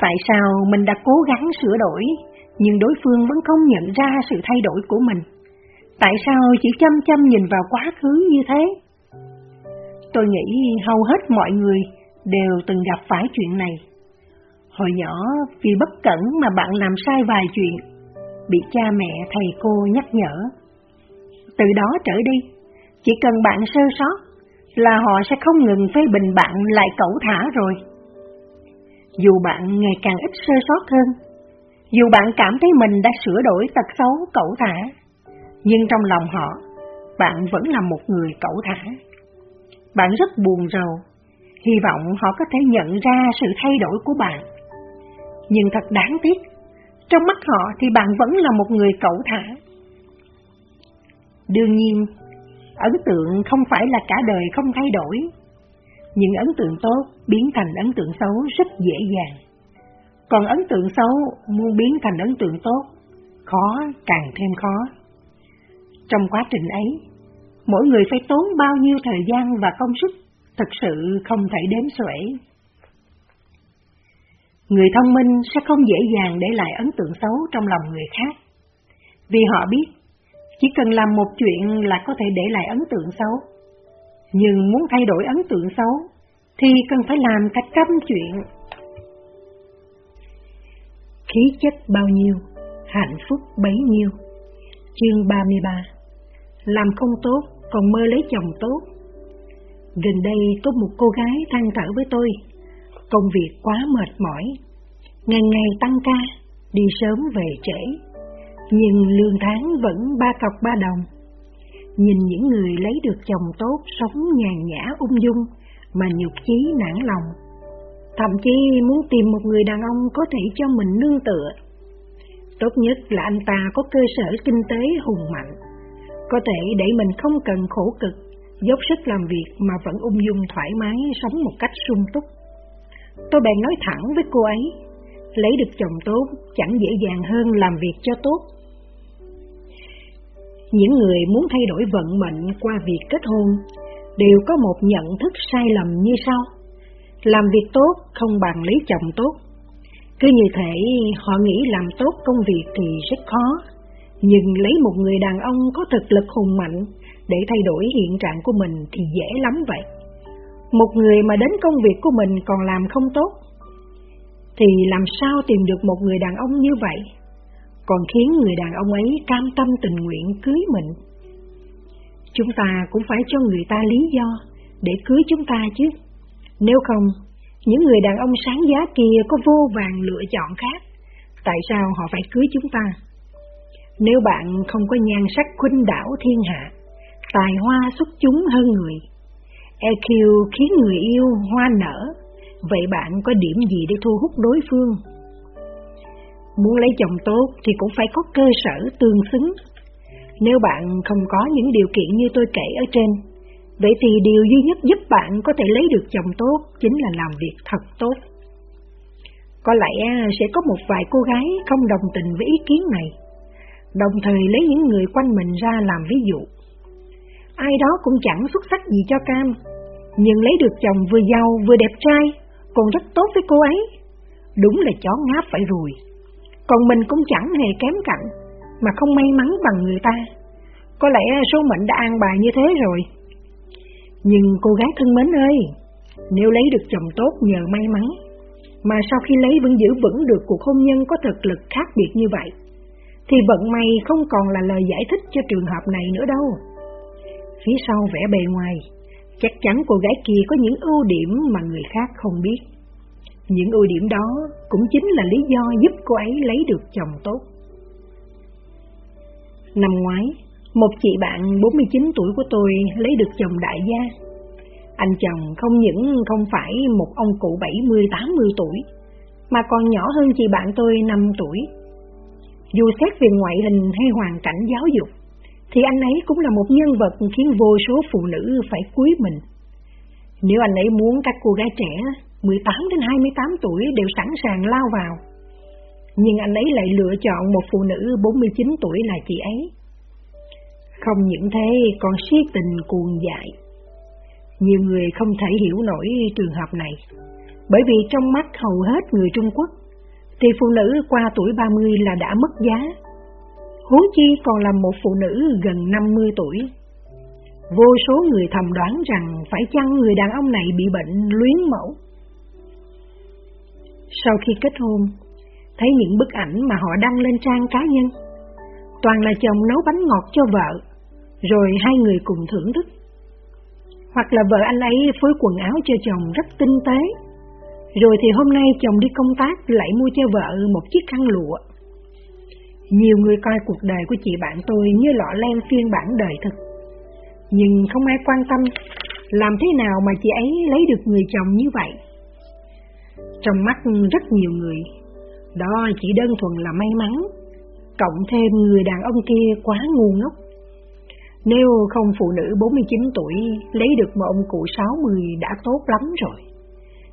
Tại sao mình đã cố gắng sửa đổi, nhưng đối phương vẫn không nhận ra sự thay đổi của mình? Tại sao chỉ chăm chăm nhìn vào quá khứ như thế? Tôi nghĩ hầu hết mọi người đều từng gặp phải chuyện này. Hồi nhỏ vì bất cẩn mà bạn làm sai vài chuyện, bị cha mẹ thầy cô nhắc nhở. Từ đó trở đi, chỉ cần bạn sơ sót là họ sẽ không ngừng phê bình bạn lại cẩu thả rồi. Dù bạn ngày càng ít sơ sót hơn, dù bạn cảm thấy mình đã sửa đổi tật xấu cẩu thả, nhưng trong lòng họ, bạn vẫn là một người cẩu thả. Bạn rất buồn rầu, hy vọng họ có thể nhận ra sự thay đổi của bạn. Nhưng thật đáng tiếc, trong mắt họ thì bạn vẫn là một người cẩu thả. Đương nhiên, ấn tượng không phải là cả đời không thay đổi, nhưng ấn tượng tốt biến thành ấn tượng xấu rất dễ dàng. Còn ấn tượng xấu muốn biến thành ấn tượng tốt, khó càng thêm khó. Trong quá trình ấy, mỗi người phải tốn bao nhiêu thời gian và công sức, thực sự không thể đếm xuể. Người thông minh sẽ không dễ dàng để lại ấn tượng xấu trong lòng người khác, vì họ biết chỉ cần làm một chuyện là có thể để lại ấn tượng xấu. Nhưng muốn thay đổi ấn tượng xấu thì cần phải làm cách trăm chuyện. Khí chất bao nhiêu, hạnh phúc bấy nhiêu. Chương 33 Làm không tốt, còn mơ lấy chồng tốt. Gần đây có một cô gái than thở với tôi, công việc quá mệt mỏi, ngày ngày tăng ca, đi sớm về trễ nhưng lương tháng vẫn ba cọc ba đồng. Nhìn những người lấy được chồng tốt, sống nhàn nhã ung dung, mà nhục chí nản lòng. Thậm chí muốn tìm một người đàn ông có thể cho mình nương tựa. Tốt nhất là anh ta có cơ sở kinh tế hùng mạnh, có thể để mình không cần khổ cực, dốc sức làm việc mà vẫn ung dung thoải mái sống một cách sung túc. Tôi bèn nói thẳng với cô ấy, lấy được chồng tốt chẳng dễ dàng hơn làm việc cho tốt. Những người muốn thay đổi vận mệnh qua việc kết hôn đều có một nhận thức sai lầm như sau. Làm việc tốt không bằng lấy chồng tốt. Cứ như thể họ nghĩ làm tốt công việc thì rất khó, nhưng lấy một người đàn ông có thực lực hùng mạnh để thay đổi hiện trạng của mình thì dễ lắm vậy. Một người mà đến công việc của mình còn làm không tốt, thì làm sao tìm được một người đàn ông như vậy? còn khiến người đàn ông ấy cam tâm tình nguyện cưới mình. Chúng ta cũng phải cho người ta lý do để cưới chúng ta chứ. Nếu không, những người đàn ông sáng giá kia có vô vàng lựa chọn khác, tại sao họ phải cưới chúng ta? Nếu bạn không có nhan sắc khuynh đảo thiên hạ, tài hoa xuất chúng hơn người, EQ khiến người yêu hoa nở, vậy bạn có điểm gì để thu hút đối phương? Muốn lấy chồng tốt thì cũng phải có cơ sở tương xứng. Nếu bạn không có những điều kiện như tôi kể ở trên, vậy thì điều duy nhất giúp bạn có thể lấy được chồng tốt chính là làm việc thật tốt. Có lẽ sẽ có một vài cô gái không đồng tình với ý kiến này, đồng thời lấy những người quanh mình ra làm ví dụ. Ai đó cũng chẳng xuất sắc gì cho cam, nhưng lấy được chồng vừa giàu vừa đẹp trai, còn rất tốt với cô ấy. Đúng là chó ngáp phải rồi. còn mình cũng chẳng hề kém cạnh, mà không may mắn bằng người ta. Có lẽ số mệnh đã an bài như thế rồi. Nhưng cô gái thân mến ơi, nếu lấy được chồng tốt nhờ may mắn, mà sau khi lấy vẫn giữ vững được cuộc hôn nhân có thực lực khác biệt như vậy, thì vận may không còn là lời giải thích cho trường hợp này nữa đâu. Phía sau vẻ bề ngoài, chắc chắn cô gái kia có những ưu điểm mà người khác không biết. Những ưu điểm đó cũng chính là lý do giúp cô ấy lấy được chồng tốt. Năm ngoái, một chị bạn 49 tuổi của tôi lấy được chồng đại gia. Anh chồng không những không phải một ông cụ 70-80 tuổi, mà còn nhỏ hơn chị bạn tôi 5 tuổi. Dù xét về ngoại hình hay hoàn cảnh giáo dục, thì anh ấy cũng là một nhân vật khiến vô số phụ nữ phải cúi mình. Nếu anh ấy muốn các cô gái trẻ 18 đến 28 tuổi đều sẵn sàng lao vào. Nhưng anh ấy lại lựa chọn một phụ nữ 49 tuổi là chị ấy. Không những thế còn si tình cuồng dại. Nhiều người không thể hiểu nổi trường hợp này, bởi vì trong mắt hầu hết người Trung Quốc, thì phụ nữ qua tuổi 30 là đã mất giá. Huống chi còn là một phụ nữ gần 50 tuổi. Vô số người thầm đoán rằng phải chăng người đàn ông này bị bệnh luyến mẫu Sau khi kết hôn, thấy những bức ảnh mà họ đăng lên trang cá nhân, toàn là chồng nấu bánh ngọt cho vợ, rồi hai người cùng thưởng thức. Hoặc là vợ anh ấy phối quần áo cho chồng rất tinh tế, rồi thì hôm nay chồng đi công tác lại mua cho vợ một chiếc khăn lụa. Nhiều người coi cuộc đời của chị bạn tôi như lọ lem phiên bản đời thực. Nhưng không ai quan tâm làm thế nào mà chị ấy lấy được người chồng như vậy. Trong mắt rất nhiều người, đó chỉ đơn thuần là may mắn, cộng thêm người đàn ông kia quá ngu ngốc. Nếu không phụ nữ 49 tuổi lấy được một ông cụ 60 đã tốt lắm rồi.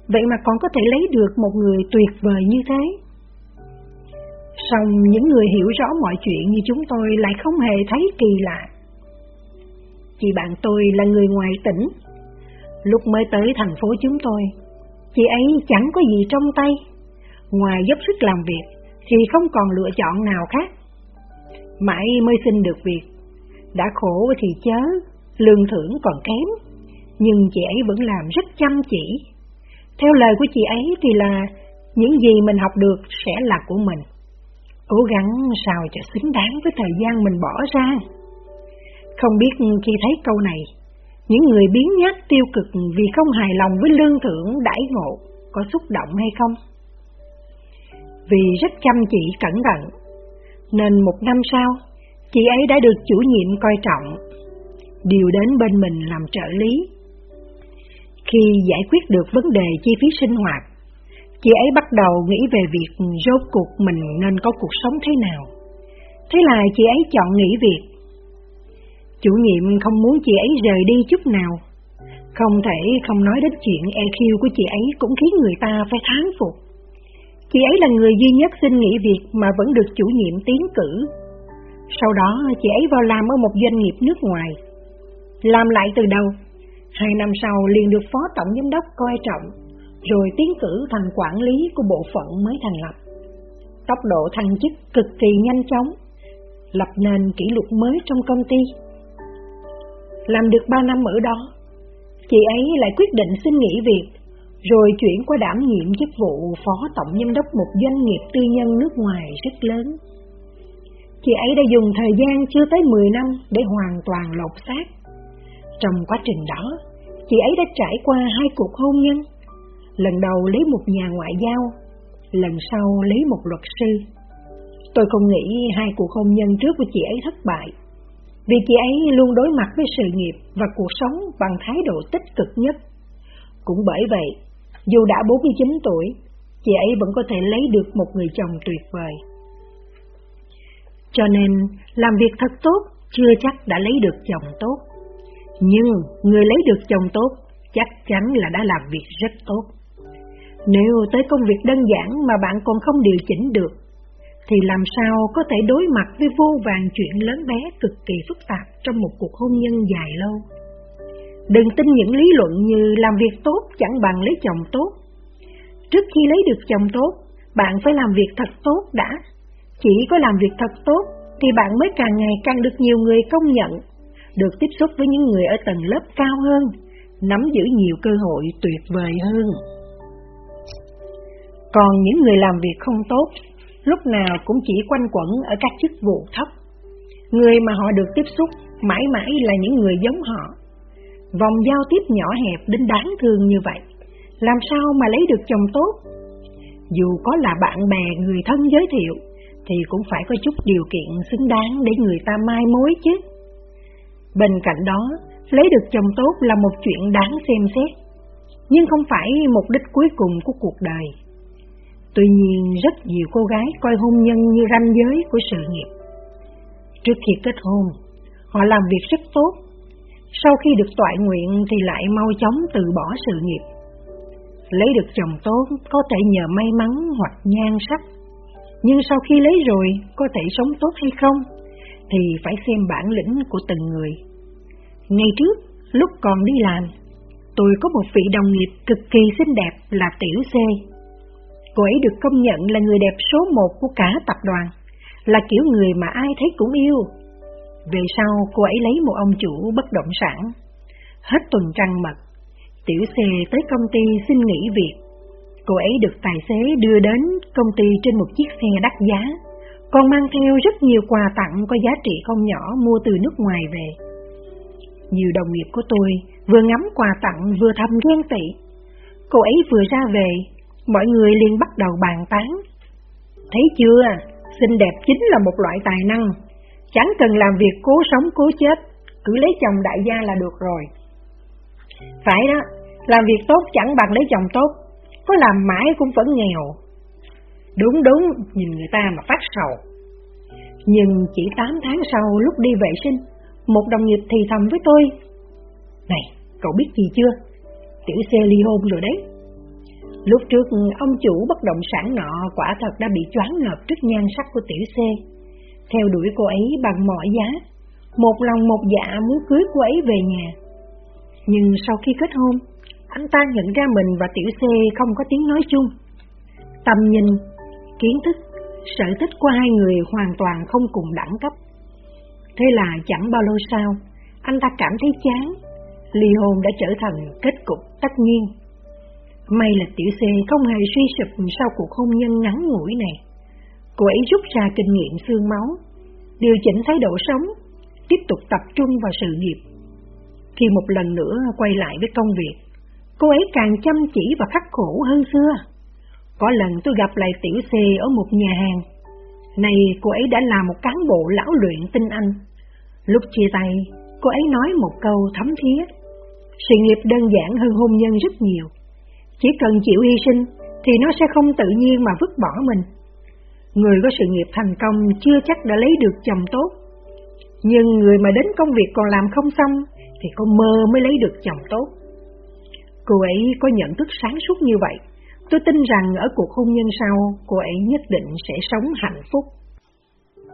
Vậy mà còn có thể lấy được một người tuyệt vời như thế. Xong những người hiểu rõ mọi chuyện như chúng tôi lại không hề thấy kỳ lạ. Chị bạn tôi là người ngoài tỉnh. Lúc mới tới thành phố chúng tôi, chị ấy chẳng có gì trong tay. Ngoài dốc sức làm việc thì không còn lựa chọn nào khác. Mãi mới xin được việc. Đã khổ thì chớ, lương thưởng còn kém. Nhưng chị ấy vẫn làm rất chăm chỉ. Theo lời của chị ấy thì là những gì mình học được sẽ là của mình cố gắng sao cho xứng đáng với thời gian mình bỏ ra. Không biết khi thấy câu này, những người biến nhát tiêu cực vì không hài lòng với lương thưởng đãi ngộ có xúc động hay không? Vì rất chăm chỉ cẩn thận, nên một năm sau, chị ấy đã được chủ nhiệm coi trọng, điều đến bên mình làm trợ lý. Khi giải quyết được vấn đề chi phí sinh hoạt, Chị ấy bắt đầu nghĩ về việc rốt cuộc mình nên có cuộc sống thế nào. Thế là chị ấy chọn nghỉ việc. Chủ nhiệm không muốn chị ấy rời đi chút nào. Không thể không nói đến chuyện EQ của chị ấy cũng khiến người ta phải thán phục. Chị ấy là người duy nhất xin nghỉ việc mà vẫn được chủ nhiệm tiến cử. Sau đó chị ấy vào làm ở một doanh nghiệp nước ngoài. Làm lại từ đầu, hai năm sau liền được phó tổng giám đốc coi trọng rồi tiến cử thành quản lý của bộ phận mới thành lập. Tốc độ thăng chức cực kỳ nhanh chóng, lập nên kỷ lục mới trong công ty. Làm được 3 năm ở đó, chị ấy lại quyết định xin nghỉ việc, rồi chuyển qua đảm nhiệm chức vụ phó tổng giám đốc một doanh nghiệp tư nhân nước ngoài rất lớn. Chị ấy đã dùng thời gian chưa tới 10 năm để hoàn toàn lột xác. Trong quá trình đó, chị ấy đã trải qua hai cuộc hôn nhân, lần đầu lấy một nhà ngoại giao, lần sau lấy một luật sư. Tôi không nghĩ hai cuộc hôn nhân trước của chị ấy thất bại, vì chị ấy luôn đối mặt với sự nghiệp và cuộc sống bằng thái độ tích cực nhất. Cũng bởi vậy, dù đã 49 tuổi, chị ấy vẫn có thể lấy được một người chồng tuyệt vời. Cho nên, làm việc thật tốt chưa chắc đã lấy được chồng tốt. Nhưng người lấy được chồng tốt chắc chắn là đã làm việc rất tốt. Nếu tới công việc đơn giản mà bạn còn không điều chỉnh được, thì làm sao có thể đối mặt với vô vàng chuyện lớn bé cực kỳ phức tạp trong một cuộc hôn nhân dài lâu. Đừng tin những lý luận như làm việc tốt chẳng bằng lấy chồng tốt. Trước khi lấy được chồng tốt, bạn phải làm việc thật tốt đã. Chỉ có làm việc thật tốt thì bạn mới càng ngày càng được nhiều người công nhận, được tiếp xúc với những người ở tầng lớp cao hơn, nắm giữ nhiều cơ hội tuyệt vời hơn. Còn những người làm việc không tốt, lúc nào cũng chỉ quanh quẩn ở các chức vụ thấp. Người mà họ được tiếp xúc mãi mãi là những người giống họ. Vòng giao tiếp nhỏ hẹp đến đáng thương như vậy, làm sao mà lấy được chồng tốt? Dù có là bạn bè, người thân giới thiệu, thì cũng phải có chút điều kiện xứng đáng để người ta mai mối chứ. Bên cạnh đó, lấy được chồng tốt là một chuyện đáng xem xét, nhưng không phải mục đích cuối cùng của cuộc đời. Tuy nhiên rất nhiều cô gái coi hôn nhân như ranh giới của sự nghiệp. Trước khi kết hôn, họ làm việc rất tốt. Sau khi được tọa nguyện thì lại mau chóng từ bỏ sự nghiệp. Lấy được chồng tốt có thể nhờ may mắn hoặc nhan sắc. Nhưng sau khi lấy rồi có thể sống tốt hay không thì phải xem bản lĩnh của từng người. Ngay trước, lúc còn đi làm, tôi có một vị đồng nghiệp cực kỳ xinh đẹp là Tiểu C Cô ấy được công nhận là người đẹp số một của cả tập đoàn, là kiểu người mà ai thấy cũng yêu. Về sau cô ấy lấy một ông chủ bất động sản. Hết tuần trăng mật, tiểu C tới công ty xin nghỉ việc. Cô ấy được tài xế đưa đến công ty trên một chiếc xe đắt giá, còn mang theo rất nhiều quà tặng có giá trị không nhỏ mua từ nước ngoài về. Nhiều đồng nghiệp của tôi vừa ngắm quà tặng vừa thầm ghen tị. Cô ấy vừa ra về, mọi người liền bắt đầu bàn tán. Thấy chưa, xinh đẹp chính là một loại tài năng, chẳng cần làm việc cố sống cố chết, cứ lấy chồng đại gia là được rồi. Phải đó, làm việc tốt chẳng bằng lấy chồng tốt, có làm mãi cũng vẫn nghèo. Đúng đúng, nhìn người ta mà phát sầu. Nhưng chỉ 8 tháng sau lúc đi vệ sinh, một đồng nghiệp thì thầm với tôi. Này, cậu biết gì chưa? Tiểu xe ly hôn rồi đấy. Lúc trước ông chủ bất động sản nọ quả thật đã bị choáng ngợp trước nhan sắc của tiểu xe. Theo đuổi cô ấy bằng mọi giá, một lòng một dạ muốn cưới cô ấy về nhà. Nhưng sau khi kết hôn, anh ta nhận ra mình và tiểu xe không có tiếng nói chung. Tầm nhìn, kiến thức, sở thích của hai người hoàn toàn không cùng đẳng cấp. Thế là chẳng bao lâu sau, anh ta cảm thấy chán, ly hôn đã trở thành kết cục tất nhiên. May là tiểu C không hề suy sụp sau cuộc hôn nhân ngắn ngủi này. Cô ấy rút ra kinh nghiệm xương máu, điều chỉnh thái độ sống, tiếp tục tập trung vào sự nghiệp. Khi một lần nữa quay lại với công việc, cô ấy càng chăm chỉ và khắc khổ hơn xưa. Có lần tôi gặp lại tiểu C ở một nhà hàng. Này cô ấy đã là một cán bộ lão luyện tinh anh. Lúc chia tay, cô ấy nói một câu thấm thiết: Sự nghiệp đơn giản hơn hôn nhân rất nhiều. Chỉ cần chịu hy sinh thì nó sẽ không tự nhiên mà vứt bỏ mình. Người có sự nghiệp thành công chưa chắc đã lấy được chồng tốt. Nhưng người mà đến công việc còn làm không xong thì có mơ mới lấy được chồng tốt. Cô ấy có nhận thức sáng suốt như vậy, tôi tin rằng ở cuộc hôn nhân sau, cô ấy nhất định sẽ sống hạnh phúc.